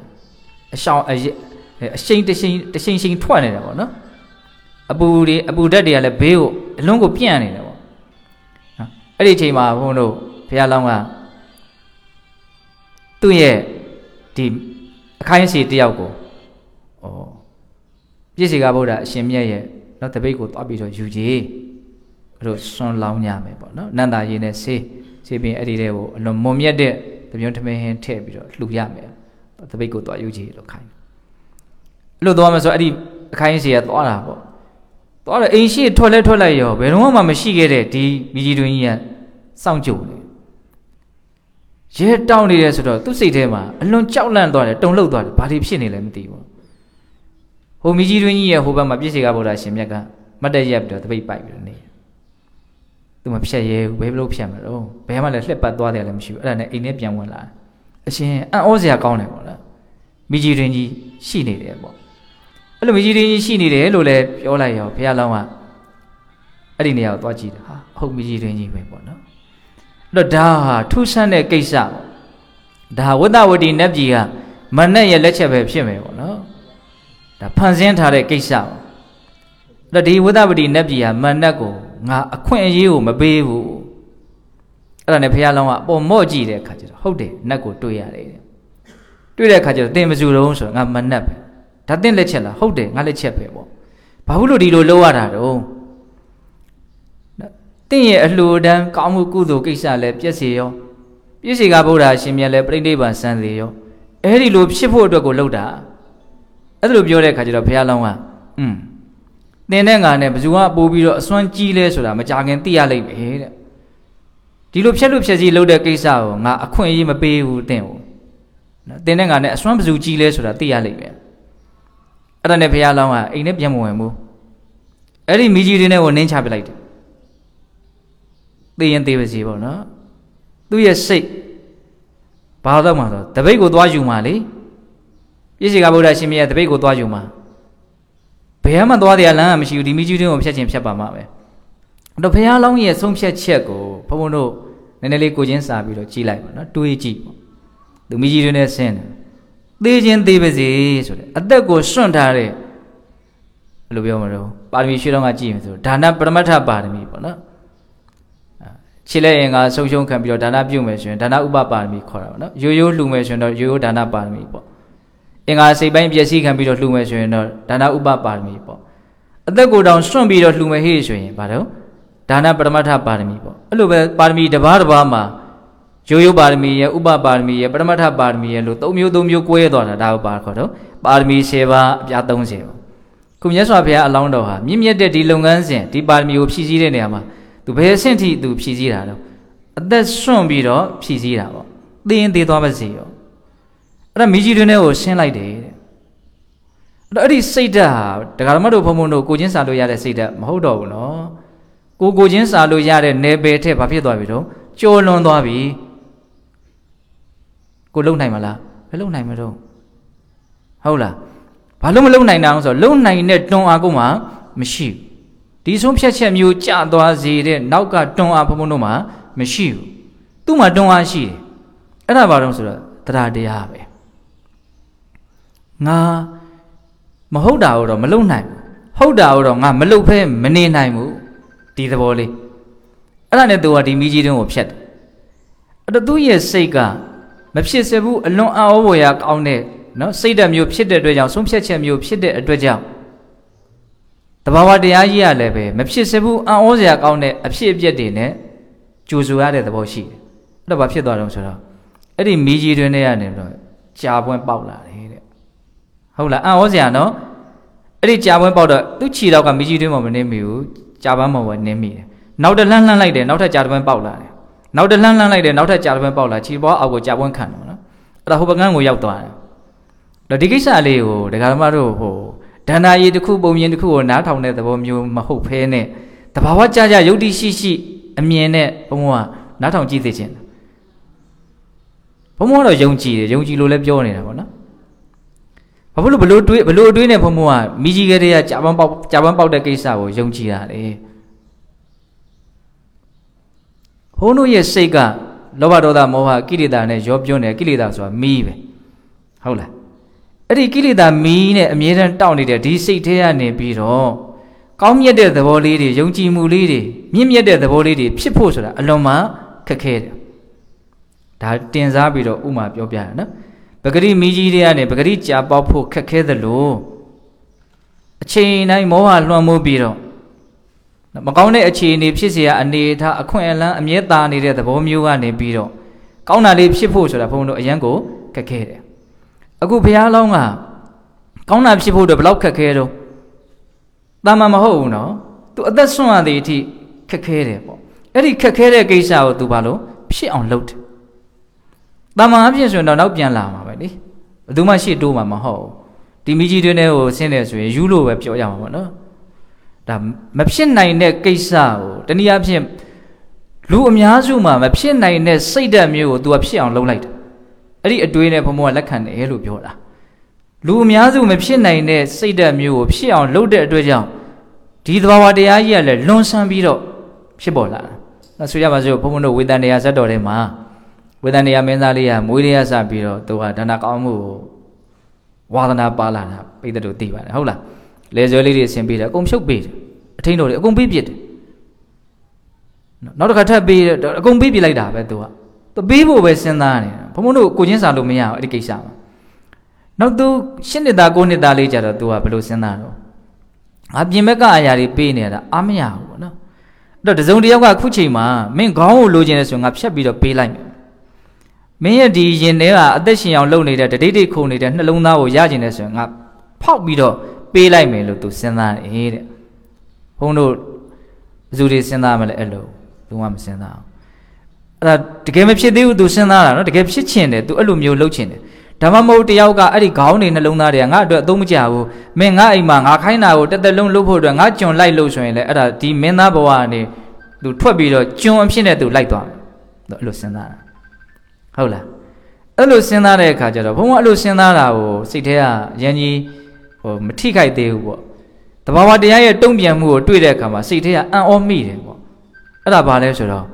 အရှောင်းအအရှိန်တရှိန်တရှိန်ရှိန်ထွက်နေတယ်ပေါ့နော်အပူတွေအပူဓာတ်တွေကလည်းဘေးကိုအလုံးကိုပြန့်နေတယ်ပေါ့နော်အဲ့ဒီအချိန်မှာဘုန်းတို့ဘုရားလောင်းက သူ့ရဲ့ဒီအခိုင်းအစီတယောက်ကိုဩပြည့်စေကဗုဒ္ဓအရှင်မြတ်ရဲ့နော်တပိတ်ကိုသွားပြီးတော့ယူကြည်အဲ့လိုဆွန်လောင်းကြမယ်ပေါ့နော်နန္တာရည်နဲ့ဆေးဆေးပင်အဲ့ဒီတဲ့ကိုအလွန်မွန်မြတ်တဲ့တပြုံးထမင်းဟင်းထည့်ပြီးတော့လှူရမယ်တပိတ်ကိုသွားယူကြည်လို့ခိုင်းအဲ့လိုသွားမယ်ဆိုအဲ့ဒီအခိုင်းအစီကသွားတာပေါ့သွားတော့အိမ်ရှိထွက်လဲထွက်လိုက်ရောဘယ်တော့မှမရှိခဲ့တဲ့ဒီမိကြီးတွင်ကြီးကစောင့်ကြိုနေ ရဲတောင်းနေတယ်ဆိုတော့သူ့စိတ်ထဲမှာအလွန်ကြောက်လန့်သွားတယ်တုန်လှုပ်သွားတယ်ဘာတွေဖြစ်နေလဲမသိဘူးဟိုမိကြီးတွင်ကြီးရဲ့ဟိုဘက်မှာပြည့်စေကဗုဒ္ဓရှင်မြတ်ကမတ်တရက်ပြီးတော့တပိတ်ပိုက်ပြီးတော့နေသူမဖြတ်ရဲဘူးဘယ်လိုဖြတ်မလို့ဘယ်မှလည်းလှက်ပတ်သွားတယ်လည်းမရှိဘူးအဲ့ဒါနဲ့အိမ်ထဲပြန်ဝင်လာအရှင်အံ့ဩစရာကောင်းတယ်ပေါ့လားမိကြီးတွင်ကြီးရှိနေတယ်ပေါ့အဲ့လိုမိကြီးတွင်ကြီးရှိနေတယ်လို့လည်းပြောလိုက်ရောဘုရားလောင်းကအဲ့ဒီနေရာကိုသွားကြည့်တယ်ဟာဟုတ်မိကြီးတွင်ကြီးပဲပေါ့နော်အဲ့ တော့ဒါဟာထူးဆန်းတဲ့ကိစ္စပေါ့ဒါဝတ္တဝတီနတ်ပြည်ကမနက်ရဲ့လက်ချက်ပဲဖြစ်မယ်ပေါ့နော်ဒါဖန်ဆင်းထားတဲ့ကိစ္စပေါ့အဲ့တော့ဒီဝတ္တဝတီနတ်ပြည်ကမနက်ကိုငါအခွင့်အရေးကိုမပေးဘူးအဲ့ဒါနဲ့ဘုရားလောင်းကအပေါ်မော့ကြည့်တဲ့အခါကျတော့ဟုတ်တယ်နတ်ကိုတွေ့ရတယ်တဲ့တွေ့တဲ့အခါကျတော့သင်မစုတုံးဆိုတော့ငါမနက်ပဲဒါသင်လက်ချက်လားဟုတ်တယ်ငါလက်ချက်ပဲပေါ့ဘာဘူးလို့ဒီလိုလုပ်ရတာတော့ သင်ရဲ့အလှူဒန်းကောင်းမှုကုသိုလ်ကိစ္စလည်းပြည့်စေရောပြည့်စေကဗုဒ္ဓရှင်မြတ်လည်းပြိဋိဘံစံစေရောအဲ့ဒီလိုဖြစ်ဖို့အတွက်ကိုလုပ်တာအဲ့ဒါလိုပြောတဲ့အခါကျတော့ဘုရားလောင်းကอืมသင်တဲ့ငါနဲ့ဘယ်သူကပိုးပြီးတော့အစွမ်းကြီးလဲဆိုတာမကြခင်သိရလိမ့်မယ်တဲ့ဒီလိုဖြက်လို့ဖြက်စီလုပ်တဲ့ကိစ္စကိုငါအခွင့်အရေးမပေးဘူးသင်ကိုနော်သင်တဲ့ငါနဲ့အစွမ်းဘယ်သူကြီးလဲဆိုတာသိရလိမ့်မယ်အဲ့ဒါနဲ့ဘုရားလောင်းကအိမ်နဲ့ပြန်မဝင်ဘူးအဲ့ဒီမိကြီးတွေနဲ့ကိုနင်းချပလိုက်တယ် သိရင်သိပါစီပေါ့နော်သူ့ရဲ့စိတ်ဘာတော့မှဆိုတပိတ်ကိုသွားယူမှလေပြည့်စေကဗုဒ္ဓရှင်မြတ်တပိတ်ကိုသွားယူမှဘယ်မှသွားတရားလမ်းကမရှိဘူးဒီမိကြီးတင်းကိုဖြတ်ခြင်းဖြတ်ပါမှာပဲအဲ့တော့ဘုရားလောင်းရဲ့ဆုံးဖြတ်ချက်ကိုဘုံဘုံတို့နည်းနည်းလေးကိုချင်းစာပြီးတော့ကြည်လိုက်ပါနော်တွေးကြည့်ပေါ့သူမိကြီးတင်းနဲ့ဆင်းတယ်သေခြင်းသေပါစေဆိုတဲ့အသက်ကိုစွန့်ထားတဲ့ဘယ်လိုပြောမလို့ပါရမီရှိတော့ကကြည့်ရင်ဆိုဒါနပရမတ္ထပါရမီပေါ့နော် ခြေလက်ရင်ကဆုံးရှုံးခံပြီးတော့ဒါနပြုမယ်ဆိုရင်ဒါနဥပပါရမီခေါ်တာပေါ့နော်ရိုးရိုးလှူမယ်ဆိုရင်တော့ရိုးရိုးဒါနပါရမီပေါ့အင်္ဂါစိတ်ပိုင်းပျက်စီးခံပြီးတော့လှူမယ်ဆိုရင်တော့ဒါနဥပပါရမီပေါ့အသက်ကိုယ်တောင်စွန့်ပြီးတော့လှူမယ်ဟေ့ဆိုရင်ဘာတော့ဒါနပရမတ္ထပါရမီပေါ့အဲ့လိုပဲပါရမီတစ်ပါးတစ်ပါးမှာရိုးရိုးပါရမီရဲ့ဥပပါရမီရဲ့ပရမတ္ထပါရမီရဲ့လို့၃မျိုး၃မျိုး꿰သွားတာဒါကိုပါခေါ်တော့ပါရမီ၁၀ပါးအပြား30ပေါ့ခုမြတ်စွာဘုရားအလောင်းတော်ဟာမြင့်မြတ်တဲ့ဒီလုပ်ငန်းစဉ်ဒီပါရမီကိုဖြည့်ဆည်းတဲ့နေရာမှာ သူဘယ်အဆင့်ထိသူဖြည့်ဆည်းတာတော့အသက်စွန့်ပြီးတော့ဖြည့်ဆည်းတာပေါ့သိရင်သိသွားပါစေရောအဲ့ဒါမိကြီးတွင်ထဲကိုရှင်းလိုက်တယ်တဲ့အဲ့တော့အဲ့ဒီစိတ်ဓာတ်ဟာဒကာဓမ္မတို့ဘုံဘုံတို့ကိုချင်းစာလို့ရတဲ့စိတ်ဓာတ်မဟုတ်တော့ဘူးနော်ကိုကိုချင်းစာလို့ရတဲ့နယ်ပယ်ထက်ဘာဖြစ်သွားပြီတော့ကျော်လွန်သွားပြီကိုလုံနိုင်မလားဘယ်လုံနိုင်မတော့ဟုတ်လားဘာလို့မလုံနိုင်တာအောင်ဆိုတော့လုံနိုင်တဲ့တွန်းအားကိုမှမရှိဘူး ဒီဆုံးဖြတ်ချက်မျိုးကြသွားစေတဲ့နောက်ကတွန်းအားဘုံဘုံတို့မှာမရှိဘူးသူ့မှာတွန်းအားရှိတယ်အဲ့ဒါဘာလို့ဆိုတော့တရားတရားပဲငါမဟုတ်တာတော့မလုံနိုင်ဘူးဟုတ်တာတော့ငါမလုံဖဲမနေနိုင်ဘူးဒီသဘောလေးအဲ့ဒါနဲ့သူကဒီမိကြီးတွင်းကိုဖြတ်တယ်အဲ့တော့သူ့ရဲ့စိတ်ကမဖြစ်စေဘူးအလွန်အောဝေရကောင်းတဲ့နော်စိတ်ဓာတ်မျိုးဖြစ်တဲ့အတွက်ကြောင့်ဆုံးဖြတ်ချက်မျိုးဖြစ်တဲ့အတွက်ကြောင့် တဘာဝတရားကြီးရလည်းပဲမဖြစ်စေဘူးအံ့ဩစရာကောင်းတဲ့အဖြစ်အပျက်တွေနဲ့ကြိုဆိုရတဲ့သဘောရှိတယ်အဲ့တော့ဘာဖြစ်သွားတော့ဆိုတော့အဲ့ဒီမိကြီးတွင်ထဲကနေတော့ကြာပွင့်ပေါက်လာတယ်တဲ့ဟုတ်လားအံ့ဩစရာနော်အဲ့ဒီကြာပွင့်ပေါက်တော့သူ့ခြေတော့ကမိကြီးတွင်မှမနေမိဘူးကြာပန်းမှပဲနင်းမိတယ်နောက်တလှမ်းလှမ်းလိုက်တယ်နောက်ထပ်ကြာပွင့်ပေါက်လာတယ်နောက်တလှမ်းလှမ်းလိုက်တယ်နောက်ထပ်ကြာပွင့်ပေါက်လာခြေပေါ်အောက်ကိုကြာပွင့်ခံတယ်နော်အဲ့ဒါဟိုပကန်းကိုရောက်သွားတယ်တော့ဒီကိစ္စလေးကိုဒကာမတို့ဟို ဒန္နာရီတစ်ခုပုံမြင်တစ်ခုကိုနားထောင်တဲ့သဘောမျိုးမဟုတ်ဖဲနဲ့တဘာဝကြကြယုတ်တိရှိရှိအမြင်နဲ့ဘုံဘုံကနားထောင်ကြည့်သိခြင်းဘုံဘုံကတော့ယုံကြည်တယ်ယုံကြည်လို့လည်းပြောနေတာပေါ့နော်ဘာဖြစ်လို့ဘလို့တွေးဘလို့အတွေးနဲ့ဘုံဘုံကမိကြီးကလေးကကြာပန်းပေါက်ကြာပန်းပေါက်တဲ့ကိစ္စကိုယုံကြည်တာလေဘုန်းတို့ရဲ့စိတ်ကလောဘဒေါသမောဟကိလေသာနဲ့ရောပြွန်းတယ်ကိလေသာဆိုတာမီးပဲဟုတ်လား အဲ့ဒီကိလေသာမီးနဲ့အမြဲတမ်းတောက်နေတဲ့ဒီစိတ်ထဲကနေပြီးတော့ကောင်းမြတ်တဲ့သဘောလေးတွေယုံကြည်မှုလေးတွေမြင့်မြတ်တဲ့သဘောလေးတွေဖြစ်ဖို့ဆိုတာအလွန်မှခက်ခဲတယ်ဒါတင်စားပြီးတော့ဥမာပြောပြရနော်ပဂရိမီးကြီးတွေကနေပဂရိကြာပေါက်ဖို့ခက်ခဲသလိုအချိန်တိုင်းမောဟလွှမ်းမိုးပြီးတော့မကောင်းတဲ့အခြေအနေဖြစ်เสียအနေထားအခွင့်အလမ်းအမြဲတာနေတဲ့သဘောမျိုးကနေပြီးတော့ကောင်းတာလေးဖြစ်ဖို့ဆိုတာဘုန်းတို့အရန်ကိုခက်ခဲတယ် အခုဘုရားလောင်းကကောင်းတာဖြစ်ဖို့တော့ဘယ်လောက်ခက်ခဲတော့တာမန်မဟုတ်ဘူးနော်သူအသက်ဆွမ်းရတဲ့အထိခက်ခဲတယ်ပေါ့အဲ့ဒီခက်ခဲတဲ့ကိစ္စကိုသူဘာလို့ဖြစ်အောင်လုပ်တယ်တာမန်အဖြစ်ဆိုရင်တော့နောက်ပြန်လာမှာပဲလေဘယ်သူမှရှေ့တိုးမှာမဟုတ်ဘူးဒီမိကြီးတွင်းထဲကိုဆင်းတယ်ဆိုရင်ယူလို့ပဲပြောရမှာပေါ့နော်ဒါမဖြစ်နိုင်တဲ့ကိစ္စကိုတနည်းအားဖြင့်လူအများစုမှာမဖြစ်နိုင်တဲ့စိတ်ဓာတ်မျိုးကို तू ကဖြစ်အောင်လုပ်လိုက်တယ် အဲ့ဒီအတွေးနဲ့ဘုံဘုံကလက်ခံတယ်လို့ပြောတာလူအများစုမဖြစ်နိုင်တဲ့စိတ်ဓာတ်မျိုးကိုဖြစ်အောင်လုပ်တဲ့အတွက်ကြောင့်ဒီသဘာဝတရားကြီးကလည်းလွန်ဆန်းပြီးတော့ဖြစ်ပေါ်လာတာဆိုရပါစို့ဘုံဘုံတို့ဝေဒန်တရားဇတ်တော်ထဲမှာဝေဒန်တရားမင်းသားလေးကမွေးလေးရစပြီးတော့သူကဒါနကောင်းမှုကိုဝါသနာပါလာတာပိဿတို့သိပါတယ်ဟုတ်လားလေဇွဲလေးတွေဆင်ပေးတယ်အကုန်ဖြုတ်ပေးတယ်အထင်းတော်တွေအကုန်ပေးပြစ်တယ်နောက်တစ်ခါထပ်ပေးအကုန်ပေးပြလိုက်တာပဲသူကသူပေးဖို့ပဲစဉ်းစားနေတာ ဘုံဘုံတို့ကိုချင်းစာလို့မရဘူးအဲ့ဒီကိစ္စမှာနောက်သူရှစ်နှစ်သားကိုနှစ်သားလေးကြတော့သူကဘယ်လိုစဉ်းစားတော့ငါပြင်ဘက်ကအရာတွေပေးနေတာအာမရဘူးပေါ့နော်အဲ့တော့တစုံတစ်ယောက်ကခုချိန်မှာမင်းခေါင်းကိုလိုချင်တယ်ဆိုရင်ငါဖြတ်ပြီးတော့ပေးလိုက်မယ်မင်းရဲ့ဒီရင်ထဲကအသက်ရှင်အောင်လုပ်နေတဲ့တတိတိခုန်နေတဲ့နှလုံးသားကိုရကျင်တယ်ဆိုရင်ငါဖောက်ပြီးတော့ပေးလိုက်မယ်လို့သူစဉ်းစားတယ်တဲ့ဘုန်းတို့ဘယ်သူတွေစဉ်းစားမလဲအဲ့လိုဘုံကမစဉ်းစားအောင် အဲ့ဒါတကယ်မဖြစ်သေးဘူးသူစဉ်းစားတာနော်တကယ်ဖြစ်ချင်တယ်သူအဲ့လိုမျိုးလုပ်ချင်တယ်ဒါမှမဟုတ်တယောက်ကအဲ့ဒီခေါင်းတွေနှလုံးသားတွေကငါအတွက်အသုံးမကျဘူးမင်းငါအိမ်မှာငါခိုင်းတာကိုတက်တက်လုံးလုပ်ဖို့အတွက်ငါကြွန်လိုက်လို့ဆိုရင်လည်းအဲ့ဒါဒီမင်းသားဘဝကနေသူထွက်ပြီးတော့ကြွန်အဖြစ်နဲ့သူလိုက်သွားတယ်အဲ့လိုစဉ်းစားတာဟုတ်လားအဲ့လိုစဉ်းစားတဲ့အခါကျတော့ဘုံကအဲ့လိုစဉ်းစားတာကိုစိတ်ထဲကရန်ကြီးဟိုမထိခိုက်သေးဘူးပေါ့တဘာဝတရားရဲ့တုံ့ပြန်မှုကိုတွေ့တဲ့အခါမှာစိတ်ထဲကအံ့ဩမိတယ်ပေါ့အဲ့ဒါဘာလဲဆိုတော့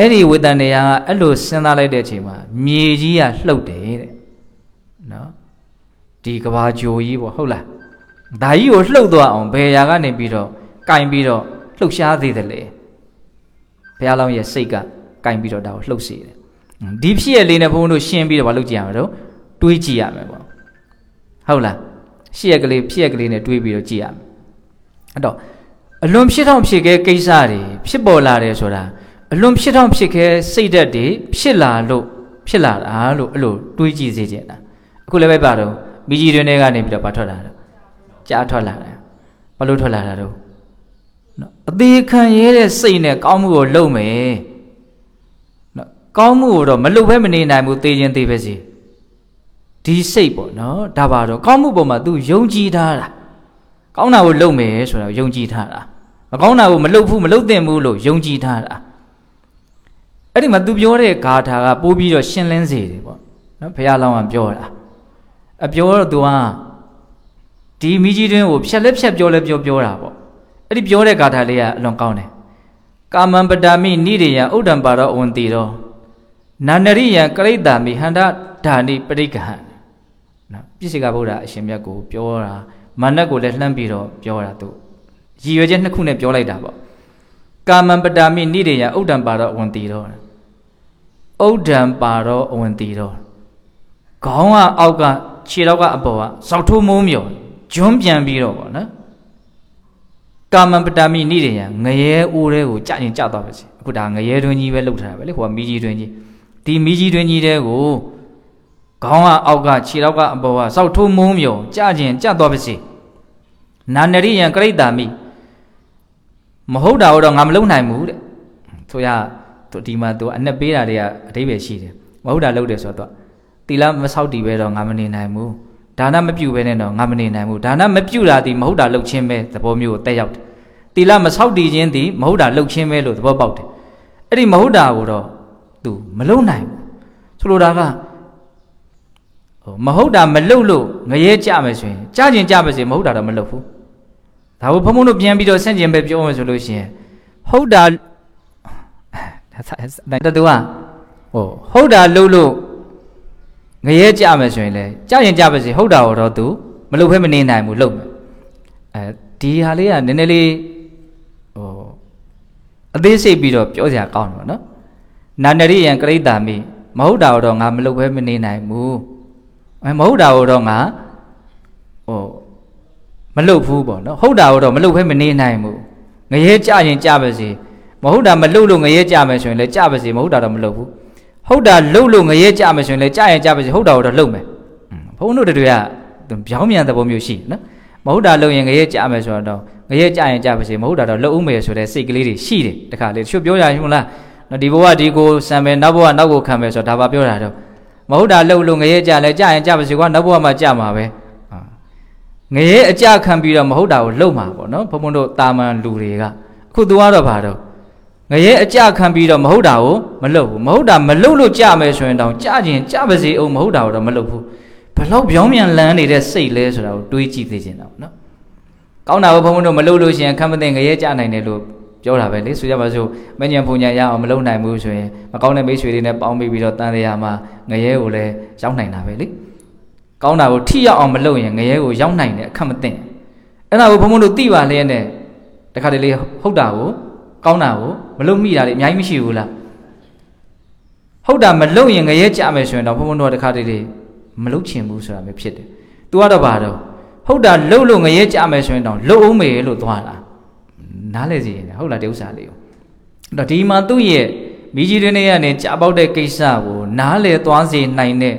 အဲ့ဒီဝေဒန်တရားကအဲ့လိုစဉ်းစားလိုက်တဲ့အချိန်မှာမြေကြီးကလှုပ်တယ်တဲ့နော်ဒီကဘာဂျိုကြီးပေါ့ဟုတ်လားဒါကြီးကိုလှုပ်သွားအောင်ဘယ်ရာကနေပြီးတော့ကင်ပြီးတော့လှုပ်ရှားသေးတယ်လေဘုရားလောင်းရဲ့စိတ်ကကင်ပြီးတော့ဒါကိုလှုပ်စေတယ်ဒီဖြစ်ရလေးနဲ့ဘုန်းတို့ရှင်းပြီးတော့မလုပ်ကြည့်ရမယ်တော့တွေးကြည့်ရမယ်ပေါ့ဟုတ်လားရှစ်ရက်ကလေးဖြစ်ရက်ကလေးနဲ့တွေးပြီးတော့ကြည့်ရမယ်အဲ့တော့အလွန်ဖြစ်ထောင်ဖြစ်ခဲကိစ္စတွေဖြစ်ပေါ်လာတယ်ဆိုတာ အလွန်ဖြစ်ထောင်ဖြစ်ခဲစိတ်ဓာတ်တွေဖြစ်လာလို့ဖြစ်လာတာလို့အဲ့လိုတွေးကြည့်စေချင်တာအခုလည်းပဲပါတော့မိကြီးတွင်တွေကနေပြီးတော့ပါထွက်လာတာကြားထွက်လာတာဘာလို့ထွက်လာတာတော့နော်အသေးခံရဲတဲ့စိတ်နဲ့ကောင်းမှုကိုလုပ်မယ်နော်ကောင်းမှုကိုတော့မလုပ်ဘဲမနေနိုင်ဘူးသိချင်းသိပဲစီဒီစိတ်ပေါ့နော်ဒါပါတော့ကောင်းမှုပေါ်မှာ तू ယုံကြည်ထားတာကောင်းတာကိုလုပ်မယ်ဆိုတော့ယုံကြည်ထားတာမကောင်းတာကိုမလုပ်ဘူးမလုပ်သင့်ဘူးလို့ယုံကြည်ထားတာ အဲ့ဒီမှာ तू ပြောတဲ့ဂါထာကပိုးပြီးတော့ရှင်းလင်းစေတယ်ပေါ့နော်ဘုရားလောင်းကပြောတာအပြောတော့ तू ကဒီမိကြီးတွင်းကိုဖြက်လက်ဖြက်ပြောလဲပြောပြောတာပေါ့အဲ့ဒီပြောတဲ့ဂါထာလေးကအလွန်ကောင်းတယ်ကာမံပတာမိနိရိယဥဒ္ဒံပါတော့အဝန်တိတော့နာနရိယံကရိတာမိဟန္တာဓာနိပရိက္ခဟံနော်ပြစ္ဆေကဗုဒ္ဓအရှင်မြတ်ကိုပြောတာမာနကိုလည်းလှမ်းပြီးတော့ပြောတာသူရည်ရွယ်ချက်နှစ်ခုနဲ့ပြောလိုက်တာပေါ့ ကာမံပတာမိနိရိယဥဒ္ဒံပါတော့အဝန်တိတော့ဥဒ္ဒံပါတော့အဝန်တိတော့ခေါင်းကအောက်ကခြေတော့ကအပေါ်ကစောက်ထိုးမိုးမြော်ဂျွန်းပြန်ပြီးတော့ပေါ့နော်ကာမံပတာမိနိရိယငရဲအိုးတွေကိုကြာရင်ကြာသွားပါစေအခုဒါငရဲတွင်ကြီးပဲလှုပ်ထားတာပဲလေဟိုကမီးကြီးတွင်ကြီးဒီမီးကြီးတွင်ကြီးတဲ့ကိုခေါင်းကအောက်ကခြေတော့ကအပေါ်ကစောက်ထိုးမိုးမြော်ကြာကျင်ကြာသွားပါစေနာနရိယံကရိတာမိ မဟုတ်တာတော့ငါမလုံနိုင်ဘူးတဲ့ဆိုရသူဒီမှာသူအနဲ့ပေးတာတွေကအတိပ္ပယ်ရှိတယ်မဟုတ်တာလုပ်တယ်ဆိုတော့သူတီလာမဆောက်တည်ပဲတော့ငါမနေနိုင်ဘူးဒါနမပြုဘဲနဲ့တော့ငါမနေနိုင်ဘူးဒါနမပြုတာဒီမဟုတ်တာလှုပ်ခြင်းပဲသဘောမျိုးကိုတက်ရောက်တယ်တီလမဆောက်တည်ခြင်းဒီမဟုတ်တာလှုပ်ခြင်းပဲလို့သဘောပေါက်တယ်အဲ့ဒီမဟုတ်တာကိုတော့ तू မလုံနိုင်ဘူးဆိုလိုတာကဟိုမဟုတ်တာမလှုပ်လို့ငရဲကြမယ်ဆိုရင်ကြခြင်းကြပါစေမဟုတ်တာတော့မလှုပ်ဘူး ဒါကိုဘုံဘုံတို့ပြန်ပြီးတော့ဆန့်ကျင်ပဲပြောမယ်ဆိုလို့ရှိရင်ဟုတ်တာတတူကဟိုဟုတ်တာလှုပ်လို့ငရဲကြမယ်ဆိုရင်လေကြရင်ကြပါစေဟုတ်တာတော့ तू မလှုပ်ဖဲမနေနိုင်ဘူးလှုပ်မယ်အဲဒီဟာလေးကနည်းနည်းလေးဟိုအသေးစိတ်ပြီးတော့ပြောစရာကောင်းတယ်နော်နာနရိယံကရိတာမိမဟုတ်တာတော့ငါမလုပ်ဘဲမနေနိုင်ဘူးအဲမဟုတ်တာတော့ငါဟို မလုပ်ဘူးပေါ့နော်ဟုတ်တာတော့မလုပ်ဘဲမနေနိုင်ဘူးငရဲကြရင်ကြပါစေမဟုတ်တာမလုပ်လို့ငရဲကြမယ်ဆိုရင်လည်းကြပါစေမဟုတ်တာတော့မလုပ်ဘူးဟုတ်တာလုပ်လို့ငရဲကြမယ်ဆိုရင်လည်းကြရင်ကြပါစေဟုတ်တာတော့လုပ်မယ်ဘုန်းတို့တွေကဗျောင်းမြန်သဘောမျိုးရှိနော်မဟုတ်တာလုပ်ရင်ငရဲကြမယ်ဆိုတော့ငရဲကြရင်ကြပါစေမဟုတ်တာတော့လုပ်ဦးမယ်ဆိုတဲ့စိတ်ကလေးတွေရှိတယ်တခါလေတချို့ပြောရရင်မလားနော်ဒီဘဝဒီကိုစံမယ်နောက်ဘဝနောက်ကိုခံမယ်ဆိုတော့ဒါပါပြောတာတော့မဟုတ်တာလှုပ်လို့ငရဲကြလဲကြရင်ကြပါစေကွာနောက်ဘဝမှာကြမှာပဲ ငရဲအကြခံပြီးတော့မဟုတ်တာကိုလှုပ်မှာပေါ့နော်ဘုံဘုံတို့တာမန်လူတွေကအခုသူကတော့ဘာတော့ငရဲအကြခံပြီးတော့မဟုတ်တာကိုမလှုပ်ဘူးမဟုတ်တာမလှုပ်လို့ကြမယ်ဆိုရင်တောင်ကြခြင်းကြပါစေအောင်မဟုတ်တာကိုတော့မလှုပ်ဘူးဘလောက်ပြောင်းပြန်လန်းနေတဲ့စိတ်လဲဆိုတာကိုတွေးကြည့်သေးချင်တော့နော်ကောင်းတာဘုံဘုံတို့မလှုပ်လို့ရှိရင်ခံမသိငရဲကြနိုင်တယ်လို့ပြောတာပဲလေဆိုကြပါစို့မညံဖုန်ညာရအောင်မလုံနိုင်ဘူးဆိုရင်မကောင်းတဲ့မိတ်ဆွေတွေနဲ့ပေါင်းပြီးပြီးတော့တန်တရားမှာငရဲကိုလည်းရောက်နိုင်တာပဲလေ ကောင်းတာကိုထိရောက်အောင်မလုပ်ရင်ငရဲကိုရောက်နိုင်တယ်အခက်မသိအဲ့ဒါကိုဘုံဘုံတို့သိပါလျက်နဲ့တခါတလေဟုတ်တာကိုကောင်းတာကိုမလုပ်မိတာတွေအများကြီးမရှိဘူးလားဟုတ်တာမလုပ်ရင်ငရဲကြမယ်ဆိုရင်တော့ဘုံဘုံတို့ကတခါတလေမလုပ်ချင်ဘူးဆိုတာမျိုးဖြစ်တယ်။ तू ကတော့ဘာတော့ဟုတ်တာလှုပ်လို့ငရဲကြမယ်ဆိုရင်တော့လှုပ်အောင်မေလို့သွားတာနားလဲစီရင်ဟုတ်လားဒီဥစ္စာလေးကိုအဲ့တော့ဒီမှာသူ့ရဲ့မိကြီးတွေနဲ့ကနေကြာပေါက်တဲ့ကိစ္စကိုနားလဲသွားစေနိုင်တဲ့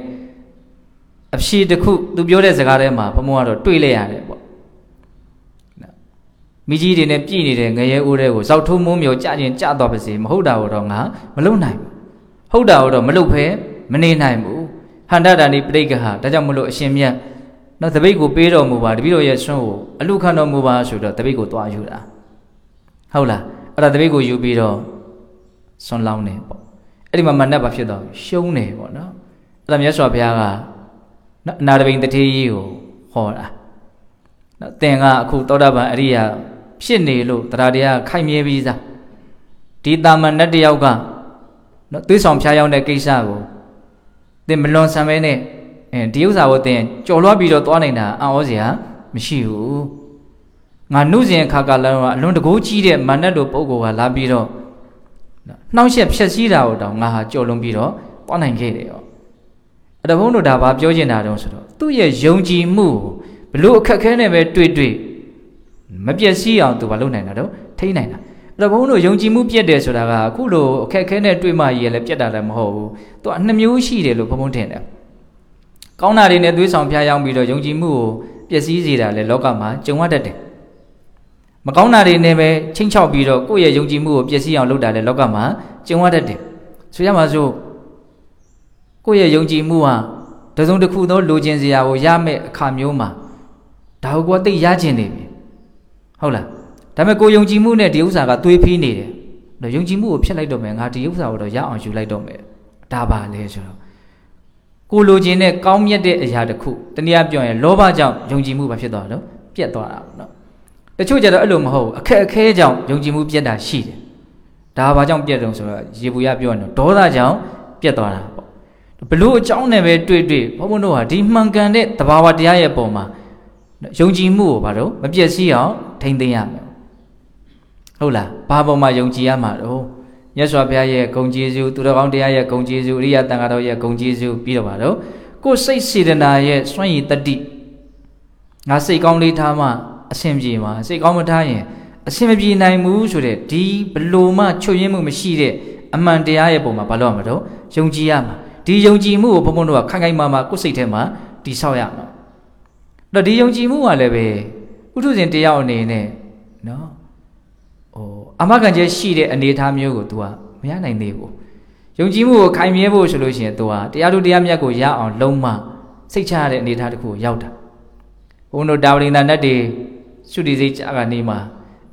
အဖြေတစ်ခုသူပြောတဲ့စကားထဲမှာဘုံဘုံကတော့တွေးလိုက်ရတယ်ပေါ့မိကြီးတွေနဲ့ပြည်နေတဲ့ငရဲအိုးတွေကိုဇောက်ထုံးမိုးမျိုးကြာချင်းကြာတော့ပါစေမဟုတ်တာတော့ငါမလုံနိုင်ဘူးဟုတ်တာတော့မလုံဖဲမနေနိုင်ဘူးဟန္တတာနိပရိက္ခဟာဒါကြောင့်မလို့အရှင်မြတ်နော်တပိတ်ကိုပေးတော်မူပါတပိတော်ရဲ့ဆွမ်းကိုအလူခံတော်မူပါဆိုတော့တပိတ်ကိုတွားယူတာဟုတ်လားအဲ့ဒါတပိတ်ကိုယူပြီးတော့ဆွမ်းလောင်းတယ်ပေါ့အဲ့ဒီမှာမနက်ဘာဖြစ်တော့ရှုံးတယ်ပေါ့နော်အဲ့ဒါမြတ်စွာဘုရားက နော်အနာတပိန်တထေးကြီးကိုဟောတာနော်သင်ကအခုသောတာပန်အရိယာဖြစ်နေလို့တရားတရားခိုင်မြဲပြီးသားဒီတာမန်နဲ့တယောက်ကနော်သွေးဆောင်ဖျားရောက်တဲ့ကိစ္စကိုသင်မလွန်ဆံမဲနဲ့အဲဒီဥစ္စာကိုသင်ကြော်လွှားပြီးတော့သွားနိုင်တာအံ့ဩစရာမရှိဘူးငါနှုတ်စဉ်အခါကလည်းအလွန်တကိုးကြီးတဲ့မာနတ်တို့ပုံကောလာပြီးတော့နှောင့်ယှက်ဖြက်စီးတာကိုတောင်ငါဟာကြော်လွန်ပြီးတော့သွားနိုင်ခဲ့တယ်ရော အဲ့ဒါဘုန်းတို့ဒါဘာပြောချင်တာတုံးဆိုတော့သူ့ရဲ့ယုံကြည်မှုဘလို့အခက်ခဲနဲ့ပဲတွေ့တွေ့မပြည့်စည်အောင်သူဘာလုပ်နိုင်တာတော့ထိနိုင်တာအဲ့တော့ဘုန်းတို့ယုံကြည်မှုပြည့်တယ်ဆိုတာကအခုလိုအခက်ခဲနဲ့တွေ့မှရည်လည်းပြတ်တာလည်းမဟုတ်ဘူးသူကနှစ်မျိုးရှိတယ်လို့ဘုန်းဘုန်းထင်တယ်ကောင်းတာတွေနဲ့သွေးဆောင်ဖျားယောင်းပြီးတော့ယုံကြည်မှုကိုပျက်စီးစေတာလည်းလောကမှာကြုံရတတ်တယ်မကောင်းတာတွေနဲ့ပဲချင်းချောက်ပြီးတော့ကိုယ့်ရဲ့ယုံကြည်မှုကိုပျက်စီးအောင်လုပ်တာလည်းလောကမှာကြုံရတတ်တယ်ဆိုရမှာဆို ကိုယ့်ရဲ့ယုံကြည်မှုဟာတစုံတစ်ခုသောလိုချင်စရာကိုရမဲ့အခါမျိုးမှာဒါကိုကသိရချင်နေပြီဟုတ်လားဒါပေမဲ့ကိုယုံကြည်မှုနဲ့ဒီဥစ္စာကသွေးဖီးနေတယ်တော့ယုံကြည်မှုကိုဖျက်လိုက်တော့မယ်ငါဒီဥစ္စာကိုတော့ရအောင်ယူလိုက်တော့မယ်ဒါပါလေဆိုတော့ကိုလိုချင်တဲ့ကောင်းမြတ်တဲ့အရာတစ်ခုတနည်းအားပြောရင်လောဘကြောင့်ယုံကြည်မှုဘာဖြစ်သွားတော့ပြတ်သွားတာပေါ့နော်တချို့ကျတော့အဲ့လိုမဟုတ်ဘူးအခက်အခဲကြောင့်ယုံကြည်မှုပြတ်တာရှိတယ်ဒါဘာကြောင့်ပြတ်တုံဆိုတော့ရေဘူးရပြောရင်ဒေါသကြောင့်ပြတ်သွားတာပေါ့ ဘလို့အကြောင်းနဲ့ပဲတွေ့တွေ့ဘုန်းဘုန်းတို့ဟာဒီမှန်ကန်တဲ့တဘာဝတရားရဲ့ပုံမှာယုံကြည်မှုကိုဘာလို့မပြည့်စည်အောင်ထိမ့်သိမ်းရမယ်ဟုတ်လားဘာပုံမှာယုံကြည်ရမှာတော့မြတ်စွာဘုရားရဲ့ဂုံကျေးဇူးသူတော်ကောင်းတရားရဲ့ဂုံကျေးဇူးအရိယတန်ခါတော်ရဲ့ဂုံကျေးဇူးပြီးတော့ပါတော့ကိုယ်စိတ်စေတနာရဲ့စွန့်ရည်တတိငါစိတ်ကောင်းလေးထားမှအဆင်ပြေမှာစိတ်ကောင်းမထားရင်အဆင်မပြေနိုင်ဘူးဆိုတဲ့ဒီဘလို့မှချွတ်ယွင်းမှုမရှိတဲ့အမှန်တရားရဲ့ပုံမှာဘာလို့ရမှာတော့ယုံကြည်ရမှာ ဒီယုံကြည်မှုကိုဘုံဘုံတို့ကခိုင်ခိုင်မာမာကိုယ်စိတ်ထဲမှာတည်ဆောက်ရမှာတော့ဒီယုံကြည်မှုကလည်းပဲဥထုဇဉ်တရားအနေနဲ့နော်ဟိုအမကန်ကျဲရှိတဲ့အနေအထားမျိုးကို तू ကမရနိုင်သေးဘူးယုံကြည်မှုကိုခိုင်မြဲဖို့ဆိုလို့ရှိရင် तू ကတရားတို့တရားမြတ်ကိုရအောင်လုံးမစိတ်ချရတဲ့အနေအထားတစ်ခုကိုရောက်တာဘုန်းတို့တာဝရိန္ဒနတ်တွေရှုတိစိတ်ကြာကနေမှာ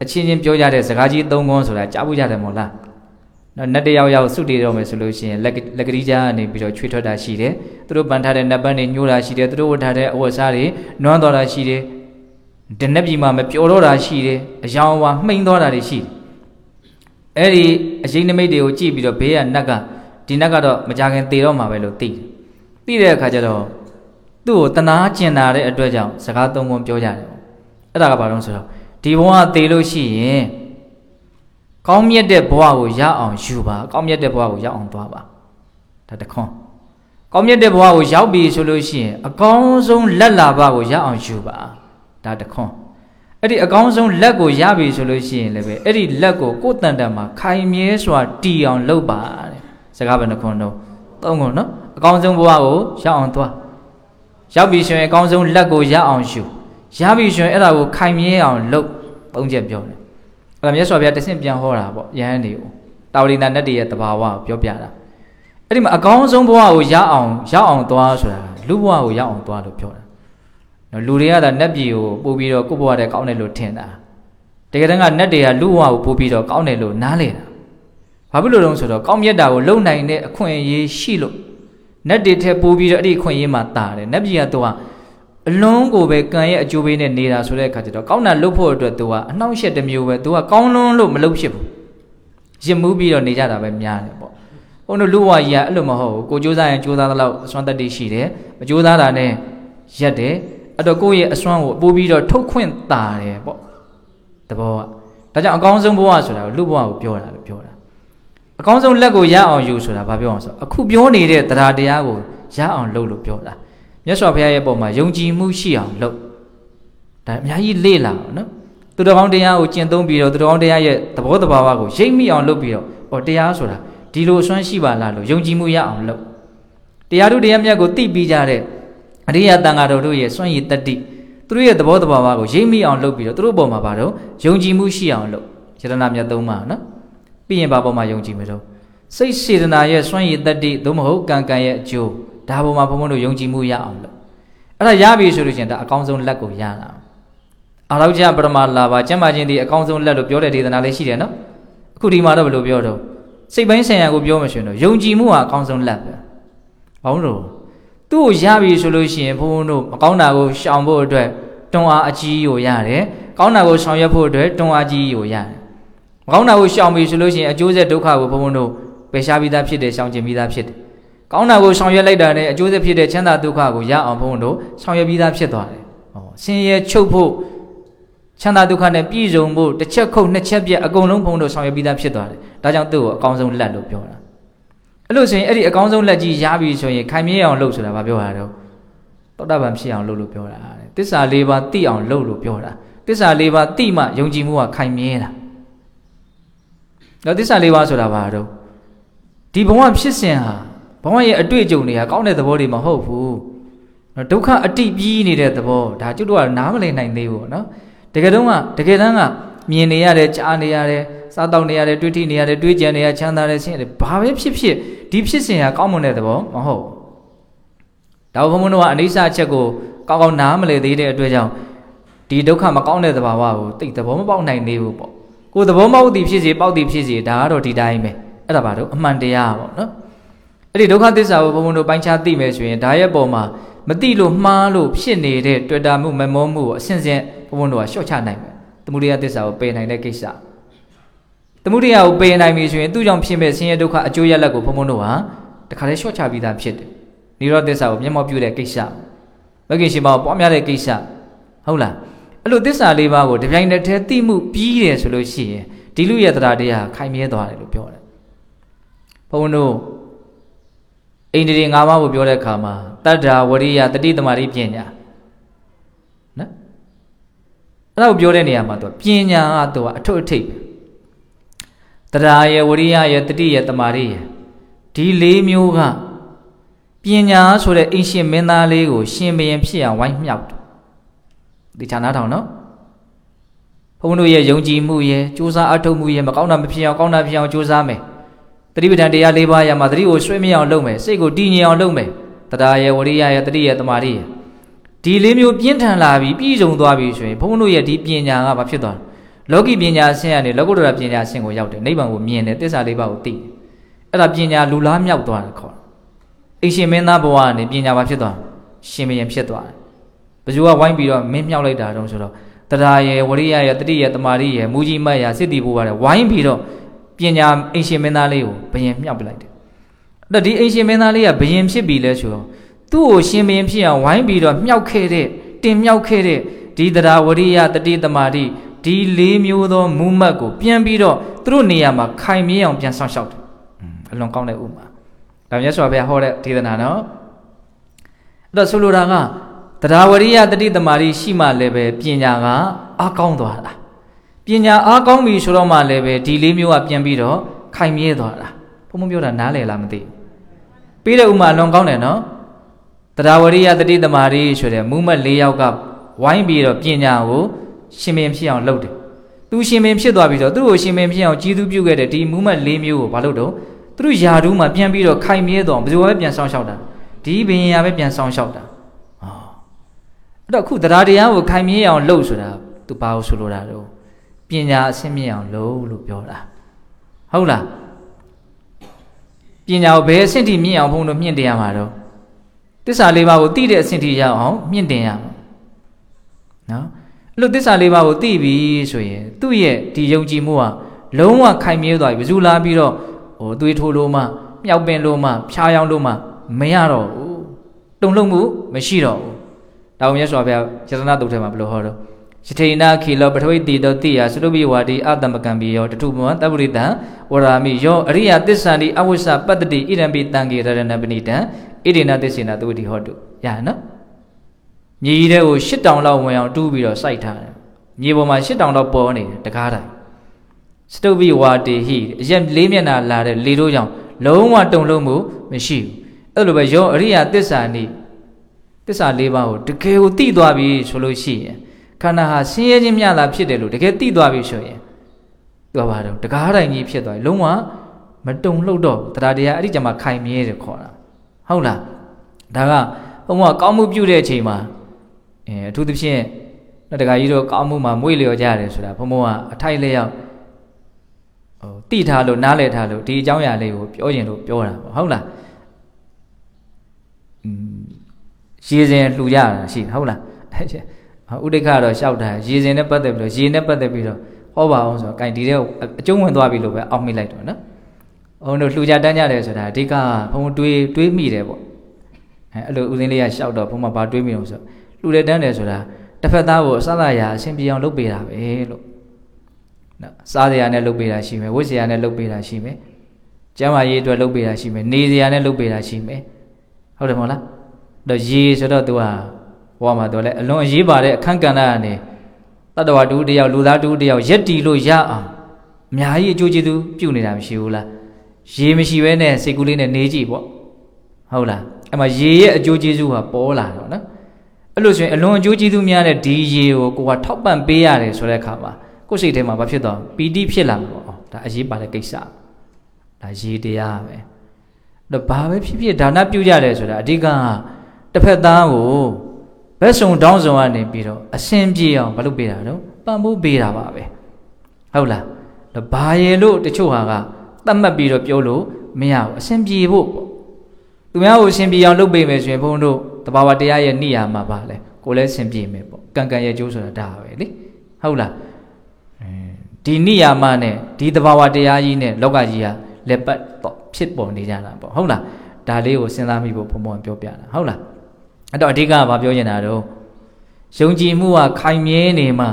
အချင်းချင်းပြောကြတဲ့စကားကြီးသုံးခွန်းဆိုတာကြားဘူးကြတယ်မို့လား နော်နတ်တယောက်ယောက်စုတည်တော့မယ်ဆိုလို့ရှိရင်လက်လက်ကလေးကြားကနေပြီးတော့ချွေထွက်တာရှိတယ်သူတို့ပန်ထားတဲ့နတ်ပန်းတွေညှိုးတာရှိတယ်သူတို့ဝတ်ထားတဲ့အဝတ်စားတွေနွမ်းတော်တာရှိတယ်တနက်ပြည်မှာမပျော်တော့တာရှိတယ်အယောင်ဝါမှိန်တော့တာတွေရှိတယ်အဲ့ဒီအရင်နမိတ်တွေကိုကြည့်ပြီးတော့ဘေးကနတ်ကဒီနတ်ကတော့မကြခင်သေတော့မှာပဲလို့သိတယ်သိတဲ့အခါကျတော့သူ့ကိုတနာကျင်တာတဲ့အတွက်ကြောင့်စကားသုံးခွန်းပြောကြတယ်အဲ့ဒါကဘာလို့ဆိုတော့ဒီဘဝသေလို့ရှိရင် ကောင်းမြတ်တဲ့ဘဝကိုရအောင်ယူပါကောင်းမြတ်တဲ့ဘဝကိုရောက်အောင်သွားပါဒါတခွန်းကောင်းမြတ်တဲ့ဘဝကိုရောက်ပြီဆိုလို့ရှိရင်အကောင်းဆုံးလက်လာဘကိုရအောင်ယူပါဒါတခွန်းအဲ့ဒီအကောင်းဆုံးလက်ကိုရပြီဆိုလို့ရှိရင်လည်းပဲအဲ့ဒီလက်ကိုကိုယ်တန်တန်မှာခိုင်မြဲစွာတီအောင်လုပ်ပါတဲ့စကားဘယ်နှခွန်းတော့သုံးခွန်းနော်အကောင်းဆုံးဘဝကိုရောက်အောင်သွားရောက်ပြီဆိုရင်အကောင်းဆုံးလက်ကိုရအောင်ယူရပြီဆိုရင်အဲ့ဒါကိုခိုင်မြဲအောင်လုပ်သုံးချက်ပြောတယ် အဲ့ဒါမြတ်စွာဘုရားတဆင့်ပြန်ဟောတာပေါ့ယဟန်တွေကိုတာဝရိန္ဒနတ်တွေရဲ့တဘာဝကိုပြောပြတာအဲ့ဒီမှာအကောင်းဆုံးဘဝကိုရအောင်ရောက်အောင်သွားဆိုတာလူဘဝကိုရောက်အောင်သွားလို့ပြောတာနော်လူတွေကသာနတ်ပြည်ကိုပို့ပြီးတော့ကိုယ့်ဘဝတည်းကောင်းတယ်လို့ထင်တာတကယ်တမ်းကနတ်တွေကလူဘဝကိုပို့ပြီးတော့ကောင်းတယ်လို့နားလေတာဘာဖြစ်လို့လဲဆိုတော့ကောင်းမြတ်တာကိုလုံနိုင်တဲ့အခွင့်အရေးရှိလို့နတ်တွေထက်ပို့ပြီးတော့အဲ့ဒီအခွင့်အရေးမှာတာတယ်နတ်ပြည်ကတော့ အလုံးကိုပဲကံရဲ့အကျိုးပေးနဲ့နေတာဆိုတဲ့အခါကျတော့ကောင်းတာလုပ်ဖို့အတွက်သူကအနှောင့်အယှက်တစ်မျိုးပဲသူကကောင်းလွန်းလို့မလုပ်ဖြစ်ဘူးရစ်မှုပြီးတော့နေကြတာပဲများတယ်ပေါ့ဘုန်းတို့လူဝါကြီးကအဲ့လိုမဟုတ်ဘူးကိုကြိုးစားရင်ကြိုးစားသလောက်အစွမ်းတတ္တိရှိတယ်မကြိုးစားတာနဲ့ရက်တယ်အဲ့တော့ကိုယ့်ရဲ့အစွမ်းကိုပို့ပြီးတော့ထုတ်ခွင့်တာတယ်ပေါ့တဘောကဒါကြောင့်အကောင်းဆုံးဘဝဆိုတာကိုလူဘဝကိုပြောတာလို့ပြောတာအကောင်းဆုံးလက်ကိုရအောင်ယူဆိုတာဘာပြောအောင်ဆိုအခုပြောနေတဲ့တရားတရားကိုရအောင်လုပ်လို့ပြောတာ မြတ်စွာဘုရားရဲ့ပုံမှာယုံကြည်မှုရှိအောင်လုပ်ဒါအများကြီးလေ့လာအောင်နော်သူတော်ကောင်းတရားကိုကျင့်သုံးပြီးတော့သူတော်ကောင်းတရားရဲ့သဘောတဘာဝကိုရိပ်မိအောင်လုပ်ပြီးတော့ဟောတရားဆိုတာဒီလိုအစွမ်းရှိပါလားလို့ယုံကြည်မှုရအောင်လုပ်တရားတို့တရားမြတ်ကိုသိပြီးကြတဲ့အရိယတန်ဃာတော်တို့ရဲ့စွန့်ရည်တတ္တိသူတို့ရဲ့သဘောတဘာဝကိုရိပ်မိအောင်လုပ်ပြီးတော့သူတို့ပုံမှာပါတော့ယုံကြည်မှုရှိအောင်လုပ်ယတနာမြတ်သုံးပါနော်ပြီးရင်ဘာပုံမှာယုံကြည်မလို့စိတ်စေတနာရဲ့စွန့်ရည်တတ္တိသို့မဟုတ်ကံကံရဲ့အကျိုး ဒါပေါ်မှာဘုံဘုံတို့ယုံကြည်မှုရအောင်လို့အဲ့ဒါရပြီဆိုလို့ရှိရင်ဒါအကောင်းဆုံးလက်ကိုရတာအာရောကျပရမလာပါကျမ်းမာခြင်းဒီအကောင်းဆုံးလက်လို့ပြောတဲ့ဒေသနာလေးရှိတယ်နော်အခုဒီမှာတော့ဘယ်လိုပြောတော့စိတ်ပိုင်းဆိုင်ရာကိုပြောမှရှင်တော့ယုံကြည်မှုဟာအကောင်းဆုံးလက်ပဲဘာလို့သူ့ကိုရပြီဆိုလို့ရှိရင်ဘုံဘုံတို့မကောင်းတာကိုရှောင်ဖို့အတွက်တွန်းအားအကြီးကိုရတယ်ကောင်းတာကိုဆောင်ရွက်ဖို့အတွက်တွန်းအားကြီးကိုရတယ်မကောင်းတာကိုရှောင်ပြီဆိုလို့ရှိရင်အကျိုးဆက်ဒုက္ခကိုဘုံဘုံတို့ပယ်ရှားပြီးသားဖြစ်တယ်ရှောင်ကျင်ပြီးသားဖြစ်တယ် ကောင်းတာကိုဆောင်ရွက်လိုက်တာနဲ့အကျိုးဆက်ဖြစ်တဲ့ချမ်းသာဒုက္ခကိုရအောင်ဘုန်းတို့ဆောင်ရွက်ပြီးသားဖြစ်သွားတယ်။ဟောဆင်းရဲချုပ်ဖို့ချမ်းသာဒုက္ခနဲ့ပြည့်စုံဖို့တစ်ချက်ခုတ်နှစ်ချက်ပြက်အကုန်လုံးဘုန်းတို့ဆောင်ရွက်ပြီးသားဖြစ်သွားတယ်။ဒါကြောင့်သူ့ကိုအကောင်းဆုံးလက်လို့ပြောတာ။အဲ့လိုဆိုရင်အဲ့ဒီအကောင်းဆုံးလက်ကြီးရပြီဆိုရင်ခိုင်မြဲအောင်လုပ်ဆိုတာဘာပြောတာတော့သောတာပန်ဖြစ်အောင်လုပ်လို့ပြောတာတဲ့။တစ္ဆာလေးပါးသိအောင်လုပ်လို့ပြောတာ။တစ္ဆာလေးပါးသိမှယုံကြည်မှုကခိုင်မြဲတာ။တော့တစ္ဆာလေးပါးဆိုတာဘာတော့ဒီဘဝဖြစ်စဉ်ဟာ ဘဝရဲ့အတွေ့အကြုံတွေကကောင်းတဲ့သဘောတွေမဟုတ်ဘူးနော်ဒုက္ခအတိပြီးနေတဲ့သဘောဒါကျွတ်တော့နားမလည်နိုင်သေးဘူးနော်တကယ်တော့ကတကယ်တမ်းကမြင်နေရတယ်ကြားနေရတယ်စားတောက်နေရတယ်တွေးထိနေရတယ်တွေးကြံနေရချမ်းသာတယ်ဆင်းရဲဘာပဲဖြစ်ဖြစ်ဒီဖြစ်စဉ်ဟာကောင်းမွန်တဲ့သဘောမဟုတ်ဒါဘုံဘုံတို့ကအနိစ္စအချက်ကိုကောင်းကောင်းနားမလည်သေးတဲ့အတွက်ကြောင့်ဒီဒုက္ခမကောင်းတဲ့သဘာဝကိုသိသဘောမပေါက်နိုင်သေးဘူးပေါ့ကိုယ်သဘောမပေါက်သည်ဖြစ်စေပေါက်သည်ဖြစ်စေဒါကတော့ဒီတိုင်းပဲအဲ့ဒါပါတော့အမှန်တရားပေါ့နော် အဲ့ဒီဒုက္ခသစ္စာကိုဘုံဘုံတို့ပိုင်းခြားသိမယ်ဆိုရင်ဒါရဲ့ပုံမှာမသိလို့မှားလို့ဖြစ်နေတဲ့တွေ့တာမှုမမောမှုကိုအစဉ်စဉ်ဘုံဘုံတို့ကရှော့ချနိုင်မယ်သမုဒိယသစ္စာကိုပယ်နိုင်တဲ့ကိစ္စသမုဒိယကိုပယ်နိုင်ပြီဆိုရင်သူ့ကြောင့်ဖြစ်မဲ့ဆင်းရဲဒုက္ခအကျိုးရလဒ်ကိုဘုံဘုံတို့ဟာတခါတည်းရှော့ချပြီးသားဖြစ်တယ်နိရောဓသစ္စာကိုမျက်မှောက်ပြုတဲ့ကိစ္စမဂ္ဂင်ရှိမောပွားများတဲ့ကိစ္စဟုတ်လားအဲ့လိုသစ္စာလေးပါးကိုတပြိုင်တည်းသိမှုပြီးတယ်ဆိုလို့ရှိရင်ဒီလူရဲ့တရားတရားခိုင်မြဲသွားတယ်လို့ပြောတယ်ဘုံတို့ အိန္ဒိရီ၅ပါးကိုပြောတဲ့အခါမှာတတ္တာဝရိယတတိတမာတိပညာနော်အဲ့ဒါကိုပြောတဲ့နေရာမှာသူပညာကသူကအထွတ်အထိပ်တတ္တာရဲ့ဝရိယရဲ့တတိရဲ့တမာတိရဲ့ဒီ၄မျိုးကပညာဆိုတဲ့အိရှင်မင်းသားလေးကိုရှင်ဘရင်ဖြစ်အောင်ဝိုင်းမြောက်တယ်ဒီဌာနထောင်နော်ဘုန်းတို့ရဲ့ယုံကြည်မှုရဲ့စူးစမ်းအထောက်မှုရဲ့မကောင်းတာမဖြစ်အောင်ကောင်းတာဖြစ်အောင်စူးစမ်းမယ် တတိပဋ္ဌာန်တရား၄ပါးရမှာတတိကိုဆွေးမြောက်အောင်လုပ်မယ်စိတ်ကိုတည်ငြိမ်အောင်လုပ်မယ်တရားရဲ့ဝရိယရဲ့တတိရဲ့တမာတိရဲ့ဒီလေးမျိုးပြင်းထန်လာပြီးပြည်စုံသွားပြီဆိုရင်ဘုန်းဘုန်းတို့ရဲ့ဒီပညာကဘာဖြစ်သွားလဲလောကီပညာအဆင့်ကနေလောကုတ္တရာပညာအဆင့်ကိုရောက်တယ်နိဗ္ဗာန်ကိုမြင်တယ်သစ္စာလေးပါးကိုသိတယ်အဲ့ဒါပညာလူလားမြောက်သွားတယ်ခေါ်အိရှင်မင်းသားဘဝကနေပညာဘာဖြစ်သွားရှင်မရင်ဖြစ်သွားတယ်ဘယ်သူကဝိုင်းပြီးတော့မင်းမြောက်လိုက်တာတုံးဆိုတော့တရားရဲ့ဝရိယရဲ့တတိရဲ့တမာတိရဲ့မူကြီးမတ်ရဲ့စစ်တီဘုရားရဲ့ဝိုင်းပြီးတော့ ပညာအိရှင်မင်းသားလေးကိုဘယင်မြောက်ပလိုက်တယ်အဲ့တော့ဒီအိရှင်မင်းသားလေးကဘယင်ဖြစ်ပြီလဲဆိုတော့သူ့ကိုရှင်ဘယင်ဖြစ်အောင်ဝိုင်းပြီးတော့မြောက်ခဲ့တဲ့တင်မြောက်ခဲ့တဲ့ဒီတရားဝရိယတတိတမာတိဒီလေးမျိုးသောမူမတ်ကိုပြန်ပြီးတော့သူတို့နေရာမှာခိုင်မြဲအောင်ပြန်ဆောင်ရှောက်တယ်အလွန်ကောင်းတဲ့ဥမာဒါမြတ်စွာဘုရားဟောတဲ့ဒေသနာနော်အဲ့တော့ဆိုလိုတာကတရားဝရိယတတိတမာတိရှိမှလည်းပဲပညာကအားကောင်းသွားတာ ပညာအားကောင်းပြီဆိုတော့မှလည်းပဲဒီလေးမျိုးကပြန်ပြီးတော့ခိုင်မြဲသွားတာဘုံဘုံပြောတာနားလည်လားမသိပြီးတဲ့ဥမာလွန်ကောင်းတယ်နော်တရားဝရိယတတိတမာတိဆိုတဲ့မူမတ်၄ယောက်ကဝိုင်းပြီးတော့ပညာကိုရှင်မင်းဖြစ်အောင်လုပ်တယ်သူရှင်မင်းဖြစ်သွားပြီဆိုတော့သူ့ကိုရှင်မင်းဖြစ်အောင်ကြီးသူပြုခဲ့တဲ့ဒီမူမတ်၄မျိုးကိုဘာလုပ်တော့သူတို့ယာတူးမှာပြန်ပြီးတော့ခိုင်မြဲတော့ဘယ်သူပဲပြန်ဆောင်ရှောက်တာဒီဘင်ယာပဲပြန်ဆောင်ရှောက်တာဟောအဲ့တော့ခုတရားတရားကိုခိုင်မြဲအောင်လုပ်ဆိုတာသူဘာလို့ဆိုလိုတာတော့ ပညာအဆင့်မြင့်အောင်လုပ်လို့ပြောတာဟုတ်လားပညာကိုဘယ်အဆင့်ထိမြင့်အောင်ဘုန်းတို့မြင့်တင်ရမှာတော့တစ္ဆာလေးပါးကိုသိတဲ့အဆင့်ထိရအောင်မြင့်တင်ရမှာနော်အဲ့လိုသစ္စာလေးပါးကိုသိပြီဆိုရင်သူ့ရဲ့ဒီယုံကြည်မှုကလုံးဝခိုင်မြဲသွားပြီဘယ်သူလာပြီးတော့ဟိုသွေးထိုးလို့မှမြောက်ပင်လို့မှဖြားယောင်းလို့မှမရတော့ဘူးတုံလုံးမှုမရှိတော့ဘူးဒါကိုမြတ်စွာဘုရားယတနာတုတ်ထဲမှာဘယ်လိုဟောတော့ ယထေနာခိလောပထဝိတိတောတိယသုတပိဝါတိအတ္တမကံပိယောတထုမဝတပ္ပရိတံဝရာမိယောအရိယသစ္ဆန္တိအဝိစ္စပတ္တိဣရံပိတံကေရဏပဏိတံဣရိနာသစ္စေနာသုတိဟောတုရဟနော်မြေကြီးထဲကို၈တောင်လောက်ဝင်အောင်တူးပြီးတော့စိုက်ထားတယ်မြေပေါ်မှာ၈တောင်လောက်ပေါ်နေတယ်တကားတိုင်းစတုပိဝါတေဟိအရက်လေးမျက်နှာလာတဲ့လေတို့ကြောင့်လုံးဝတုံလုံးမှုမရှိဘူးအဲ့လိုပဲယောအရိယသစ္စာနိသစ္စာလေးပါးကိုတကယ်ကိုသိသွားပြီဆိုလို့ရှိရင် ခန္ဓာဟာဆင်းရဲခြင်းမြလာဖြစ်တယ်လို့တကယ်သိသွားပြီဆိုရင်သူကဘာတော့တကားတိုင်းကြီးဖြစ်သွားပြီလုံးဝမတုံလှုပ်တော့တရားတရားအဲ့ဒီကြမှာခိုင်မြဲတယ်ခေါ်တာဟုတ်လားဒါကဘုံကကောင်းမှုပြုတဲ့အချိန်မှာအဲအထူးသဖြင့်တခါကြီးတို့ကောင်းမှုမှာမွေ့လျော်ကြရတယ်ဆိုတာဘုံဘုံကအထိုက်လျောက်ဟိုတိထားလို့နားလည်ထားလို့ဒီအကြောင်းအရာလေးကိုပြောရင်လို့ပြောတာပေါ့ဟုတ်လားอืมရေစင်လှူကြတာရှိတယ်ဟုတ်လား ဥဒိခကတော့ရှောက်တာရေစင်နဲ့ပတ်သက်ပြီးတော့ရေနဲ့ပတ်သက်ပြီးတော့ဟောပါအောင်ဆိုတော့ gain ဒီတဲ့အကျုံးဝင်သွားပြီလို့ပဲအောက်မိလိုက်တော့နော်။ဘုံတို့လှူကြတန်းကြတယ်ဆိုတာအဓိကဘုံတွေးတွေးမိတယ်ပေါ့။အဲအဲ့လိုဦးစင်းလေးကရှောက်တော့ဘုံမှာဘာတွေးမိအောင်ဆိုလှူတဲ့တန်းတယ်ဆိုတာတစ်ဖက်သားကိုအစသာရာအရှင်ပြေအောင်လုပ်ပေးတာပဲလို့နော်စားစရာနဲ့လုပ်ပေးတာရှိမယ်ဝတ်စရာနဲ့လုပ်ပေးတာရှိမယ်ကျမ်းမာရေးအတွက်လုပ်ပေးတာရှိမယ်နေစရာနဲ့လုပ်ပေးတာရှိမယ်ဟုတ်တယ်မဟုတ်လားတော့ရေဆိုတော့ तू ဟာ ဘဝမှာ तू လည်းအလွန်အရေးပါတဲ့အခန်းကဏ္ဍကနေတတ္တဝါတူတယောက်လူသားတူတယောက်ရက်တီလို့ရအောင်အများကြီးအကျိုးကျေးဇူးပြုနေတာမရှိဘူးလားရေမရှိဘဲနဲ့စိတ်ကူးလေးနဲ့နေကြည့်ပေါ့ဟုတ်လားအဲ့မှာရေရဲ့အကျိုးကျေးဇူးဟာပေါ်လာတော့နော်အဲ့လိုဆိုရင်အလွန်အကျိုးကျေးဇူးများတဲ့ဒီရေကိုကိုကထောက်ပံ့ပေးရတယ်ဆိုတဲ့အခါမှာကိုယ်စိတ်ထဲမှာဘာဖြစ်သွားပီတိဖြစ်လာမှာပေါ့ဒါအရေးပါတဲ့ကိစ္စဒါရေတရားပဲတော့ဘာပဲဖြစ်ဖြစ်ဒါနပြုကြတယ်ဆိုတာအဓိကတစ်ဖက်သားကို ဘက်ဆုံတောင်းဆုံကနေပြီးတော့အစင်ပြေအောင်မလုပ်ပေးတာတော့ပံ့ပိုးပေးတာပါပဲဟုတ်လားတော့ဘာရေလို့တချို့ဟာကသတ်မှတ်ပြီးတော့ပြောလို့မရဘူးအစင်ပြေဖို့ပေါ့သူများကိုအစင်ပြေအောင်လုပ်ပေးမယ်ဆိုရင်ဘုန်းတို့တဘာဝတရားရဲ့နိယာမှာပါလဲကိုလည်းအစင်ပြေမယ်ပေါ့ကံကံရဲ့ကျိုးဆိုတာဒါပဲလေဟုတ်လားဒီနိယာမနဲ့ဒီတဘာဝတရားကြီးနဲ့လောကကြီးဟာလက်ပတ်တော့ဖြစ်ပေါ်နေကြတာပေါ့ဟုတ်လားဒါလေးကိုစဉ်းစားမိဖို့ဘုံဘုံပြောပြတာဟုတ်လား အဲ့တော့အဓိကကဘာပြောချင်တာတော့ယုံကြည်မှုကခိုင်မြဲနေမှ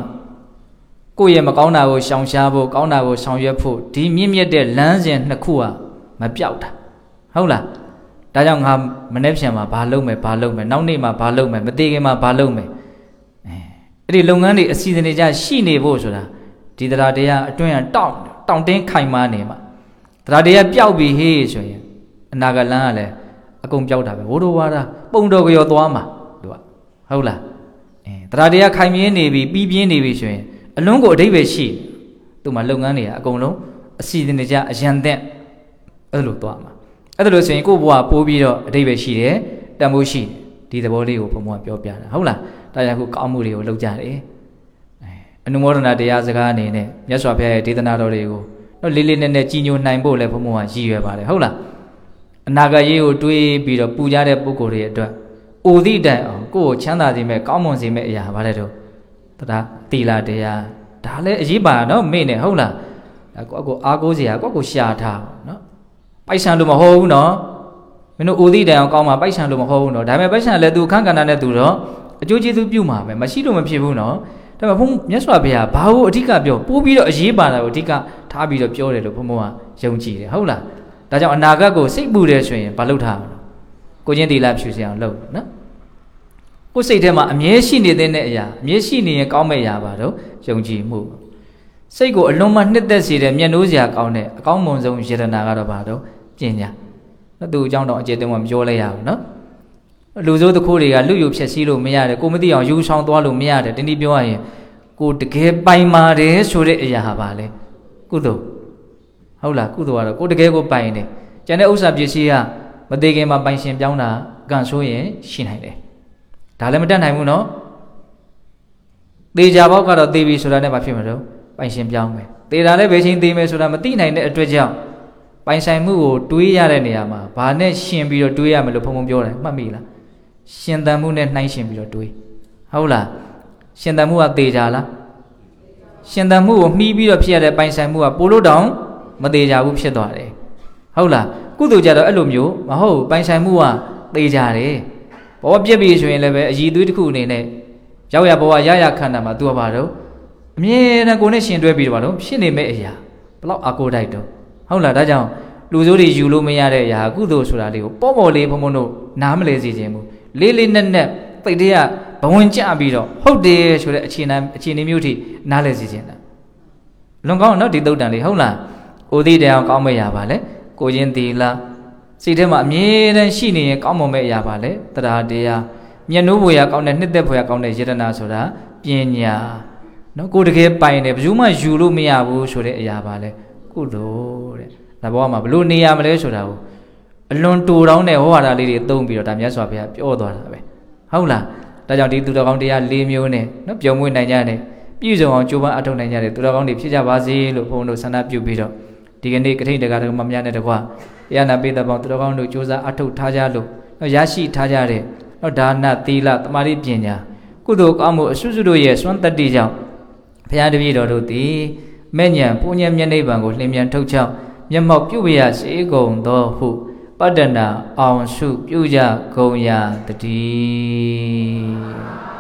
ကိုယ့်ရဲ့မကောင်းတာကိုရှောင်ရှားဖို့ကောင်းတာကိုဆောင်ရွက်ဖို့ဒီမြင့်မြတ်တဲ့လမ်းစဉ်နှစ်ခုကမပြောက်တာဟုတ်လားဒါကြောင့်ငါမနေ့ပြန်မှာဘာလုပ်မယ်ဘာလုပ်မယ်နောက်နေ့မှာဘာလုပ်မယ်မသေးခင်မှာဘာလုပ်မယ်အဲအဲ့ဒီလုပ်ငန်းတွေအစီအစဉ်တွေကြရှိနေဖို့ဆိုတာဒီတရားတရားအတွင်းကတောင့်တောင့်တင်းခိုင်မာနေမှာတရားတရားပျောက်ပြီဟေးဆိုရင်အနာဂတ်လမ်းကလည်း အကုန်ပျောက်တာပဲဝိုးတော်ဝါဒပုံတော်ကြောသွားမှာသူကဟုတ်လားအဲတရားတရားခိုင်မြဲနေပြီပြီးပြင်းနေပြီဆိုရင်အလုံးကိုအတိတ်ပဲရှိသူ့မှာလုပ်ငန်းတွေကအကုန်လုံးအစီအစဉ်တွေကြအရန်တဲ့အဲ့လိုသွားမှာအဲ့ဒါလို့ဆိုရင်ကိုယ့်ဘဝပိုးပြီးတော့အတိတ်ပဲရှိတယ်တန်ဖိုးရှိဒီသဘောလေးကိုဘုံဘုံပြောပြတာဟုတ်လားဒါကြောင့်ခုကောင်းမှုတွေကိုလုပ်ကြတယ်အနုမောဒနာတရားစကားအနေနဲ့မြတ်စွာဘုရားရဲ့ဒေသနာတော်တွေကိုတော့လေးလေးနက်နက်ကြီးညိုနိုင်ဖို့လည်းဘုံဘုံကရည်ရွယ်ပါတယ်ဟုတ်လား အနာဂတ်ရေးကိုတွေးပြီးတော့ပူကြတဲ့ပုဂ္ဂိုလ်တွေအတွက်အိုသည့်တိုင်အောင်ကိုယ်ကိုချမ်းသာစေမဲ့ကောင်းမွန်စေမဲ့အရာဗါတဲ့တော့တရားတီလာတရားဒါလည်းအရေးပါနော်မေ့နေဟုတ်လားဒါကိုယ့်ကိုအားကိုးစရာကိုယ့်ကိုရှာထားနော်ပိုက်ဆံလို့မဟုတ်ဘူးနော်မင်းတို့အိုသည့်တိုင်အောင်ကောင်းမှာပိုက်ဆံလို့မဟုတ်ဘူးနော်ဒါပေမဲ့ပိုက်ဆံလည်းသူအခန်းကဏ္ဍနဲ့သူတော့အကျိုးကျေးဇူးပြုမှာပဲမရှိလို့မဖြစ်ဘူးနော်ဒါပေမဲ့ဘုန်းမြတ်စွာဘုရားဘာလို့အဓိကပြောပို့ပြီးတော့အရေးပါတာကိုအဓိကထားပြီးတော့ပြောတယ်လို့ဘုန်းဘုန်းကယုံကြည်တယ်ဟုတ်လား ဒါကြောင့်အနာဂတ်ကိုစိတ်ပူတယ်ဆိုရင်ဘာလုပ်ထားမလဲကိုချင်းတီလာဖြူစရာလုပ်နော်ကိုယ်စိတ်ထဲမှာအမြဲရှိနေတဲ့အရာအမြဲရှိနေရင်ကောင်းမဲ့အရာပါတော့ယုံကြည်မှုစိတ်ကိုအလွန်မှနှစ်သက်စေတဲ့မျက်နှိုးစရာကောင်းတဲ့အကောင်းမွန်ဆုံးယတနာကတော့ဘာတော့ပညာနော်သူအကြောင်းတော့အကျေတုံးကမပြောလိုက်ရဘူးနော်လူစိုးတခိုးတွေကလူယူဖြက်စီးလို့မရတယ်ကိုမသိအောင်ယူဆောင်သွားလို့မရတယ်တနည်းပြောရရင်ကိုတကယ်ပိုင်ပါတယ်ဆိုတဲ့အရာဟာပါလေကုသိုလ် ဟုတ်လားကုသိုလ်ကတော့ကိုတကယ်ကိုပိုင်တယ်ကျန်တဲ့ဥစ္စာပစ္စည်းကမသေးခင်မှာပိုင်ရှင်ပြောင်းတာကံဆိုးရင်ရှိနိုင်တယ်ဒါလည်းမတတ်နိုင်ဘူးနော်သေချာဘောက်ကတော့သေပြီဆိုတာနဲ့မဖြစ်မှာတော့ပိုင်ရှင်ပြောင်းမယ်သေတာလည်းဘယ်ချိန်သေမယ်ဆိုတာမသိနိုင်တဲ့အတွက်ကြောင့်ပိုင်ဆိုင်မှုကိုတွေးရတဲ့နေရာမှာဘာနဲ့ရှင်ပြီးတော့တွေးရမယ်လို့ဘုံဘုံပြောတယ်မှတ်မိလားရှင်တန်မှုနဲ့နှိုင်းရှင်ပြီးတော့တွေးဟုတ်လားရှင်တန်မှုကသေချာလားရှင်တန်မှုကိုမှီးပြီးတော့ဖြစ်ရတဲ့ပိုင်ဆိုင်မှုကပိုလို့တောင် မသေးချာဘူးဖြစ်သွားတယ်ဟုတ်လားကုသိုလ်ကြတော့အဲ့လိုမျိုးမဟုတ်ပိုင်ဆိုင်မှုကသေချာတယ်ဘောပြက်ပြီဆိုရင်လည်းပဲအည်သွေးတစ်ခုအနေနဲ့ရောက်ရဘဝရရခန္ဓာမှာသူကဘာတော့အမြဲတမ်းကိုယ်နဲ့ရှင်တွဲပြီးတော့ဘာလို့ဖြစ်နေမဲ့အရာဘလောက်အာကိုတိုက်တော့ဟုတ်လားဒါကြောင့်လူစိုးတွေယူလို့မရတဲ့အရာကုသိုလ်ဆိုတာလေးကိုပေါ့ပေါ့လေးဘုံဘုံတို့နားမလဲစေခြင်းဘူးလေးလေးနက်နက်ပိတ်တရဘဝင်ကြပြီးတော့ဟုတ်တယ်ဆိုတဲ့အခြေအနေအခြေအနေမျိုးထိနားလဲစေခြင်းလားလွန်ကောင်းတော့ဒီတုတ်တန်လေးဟုတ်လား ကိုသိတယ်အောင်ကောင်းမဲ့ရပါလေကိုချင်းသီလစိတ်ထဲမှာအမြဲတမ်းရှိနေရင်ကောင်းမွန်မဲ့အရာပါလေတရားတရားမျက်နှိုးဖွယ်ရကောင်းတဲ့နှစ်သက်ဖွယ်ရကောင်းတဲ့ယတနာဆိုတာပညာနော်ကိုတကယ်ပိုင်တယ်ဘယ်သူမှယူလို့မရဘူးဆိုတဲ့အရာပါလေကုသိုလ်တဲ့ဒါဘောမှာဘလို့နေရမလဲဆိုတာကိုအလွန်တူတောင်းတဲ့ဟောဝါဒလေးတွေသုံးပြီးတော့ဒါမြတ်စွာဘုရားပြောသွားတာပဲဟုတ်လားဒါကြောင့်ဒီသူတော်ကောင်းတရား၄မျိုးနဲ့နော်ပြောင်းမွေးနိုင်ကြတယ်ပြည့်စုံအောင်ကြိုးပမ်းအထောက်နိုင်ကြတယ်သူတော်ကောင်းတွေဖြစ်ကြပါစေလို့ဘုန်းတို့ဆန္ဒပြုပြီးတော့ ဒီကနေ့ကထိန်တကာတော်မများနဲ့တကွာတရားနာပိသပေါင်းသူတော်ကောင်းတို့ကြိုးစားအထောက်ထားကြလို့နော်ရရှိထားကြတဲ့နော်ဒါနသီလတမာတိပညာကုသိုလ်ကောင်းမှုအစွစုတို့ရဲ့စွမ်းတတ္တိကြောင့်ဘုရားတပည့်တော်တို့သည်မဲ့ညံပူညံမျက်နှိပ်ပံကိုလျင်မြန်ထုတ်ချောင်းမျက်မှောက်ပြုဝရစေကုန်သောဟုပတ္တနာအောင်စုပြုကြကုန်ရာတည်း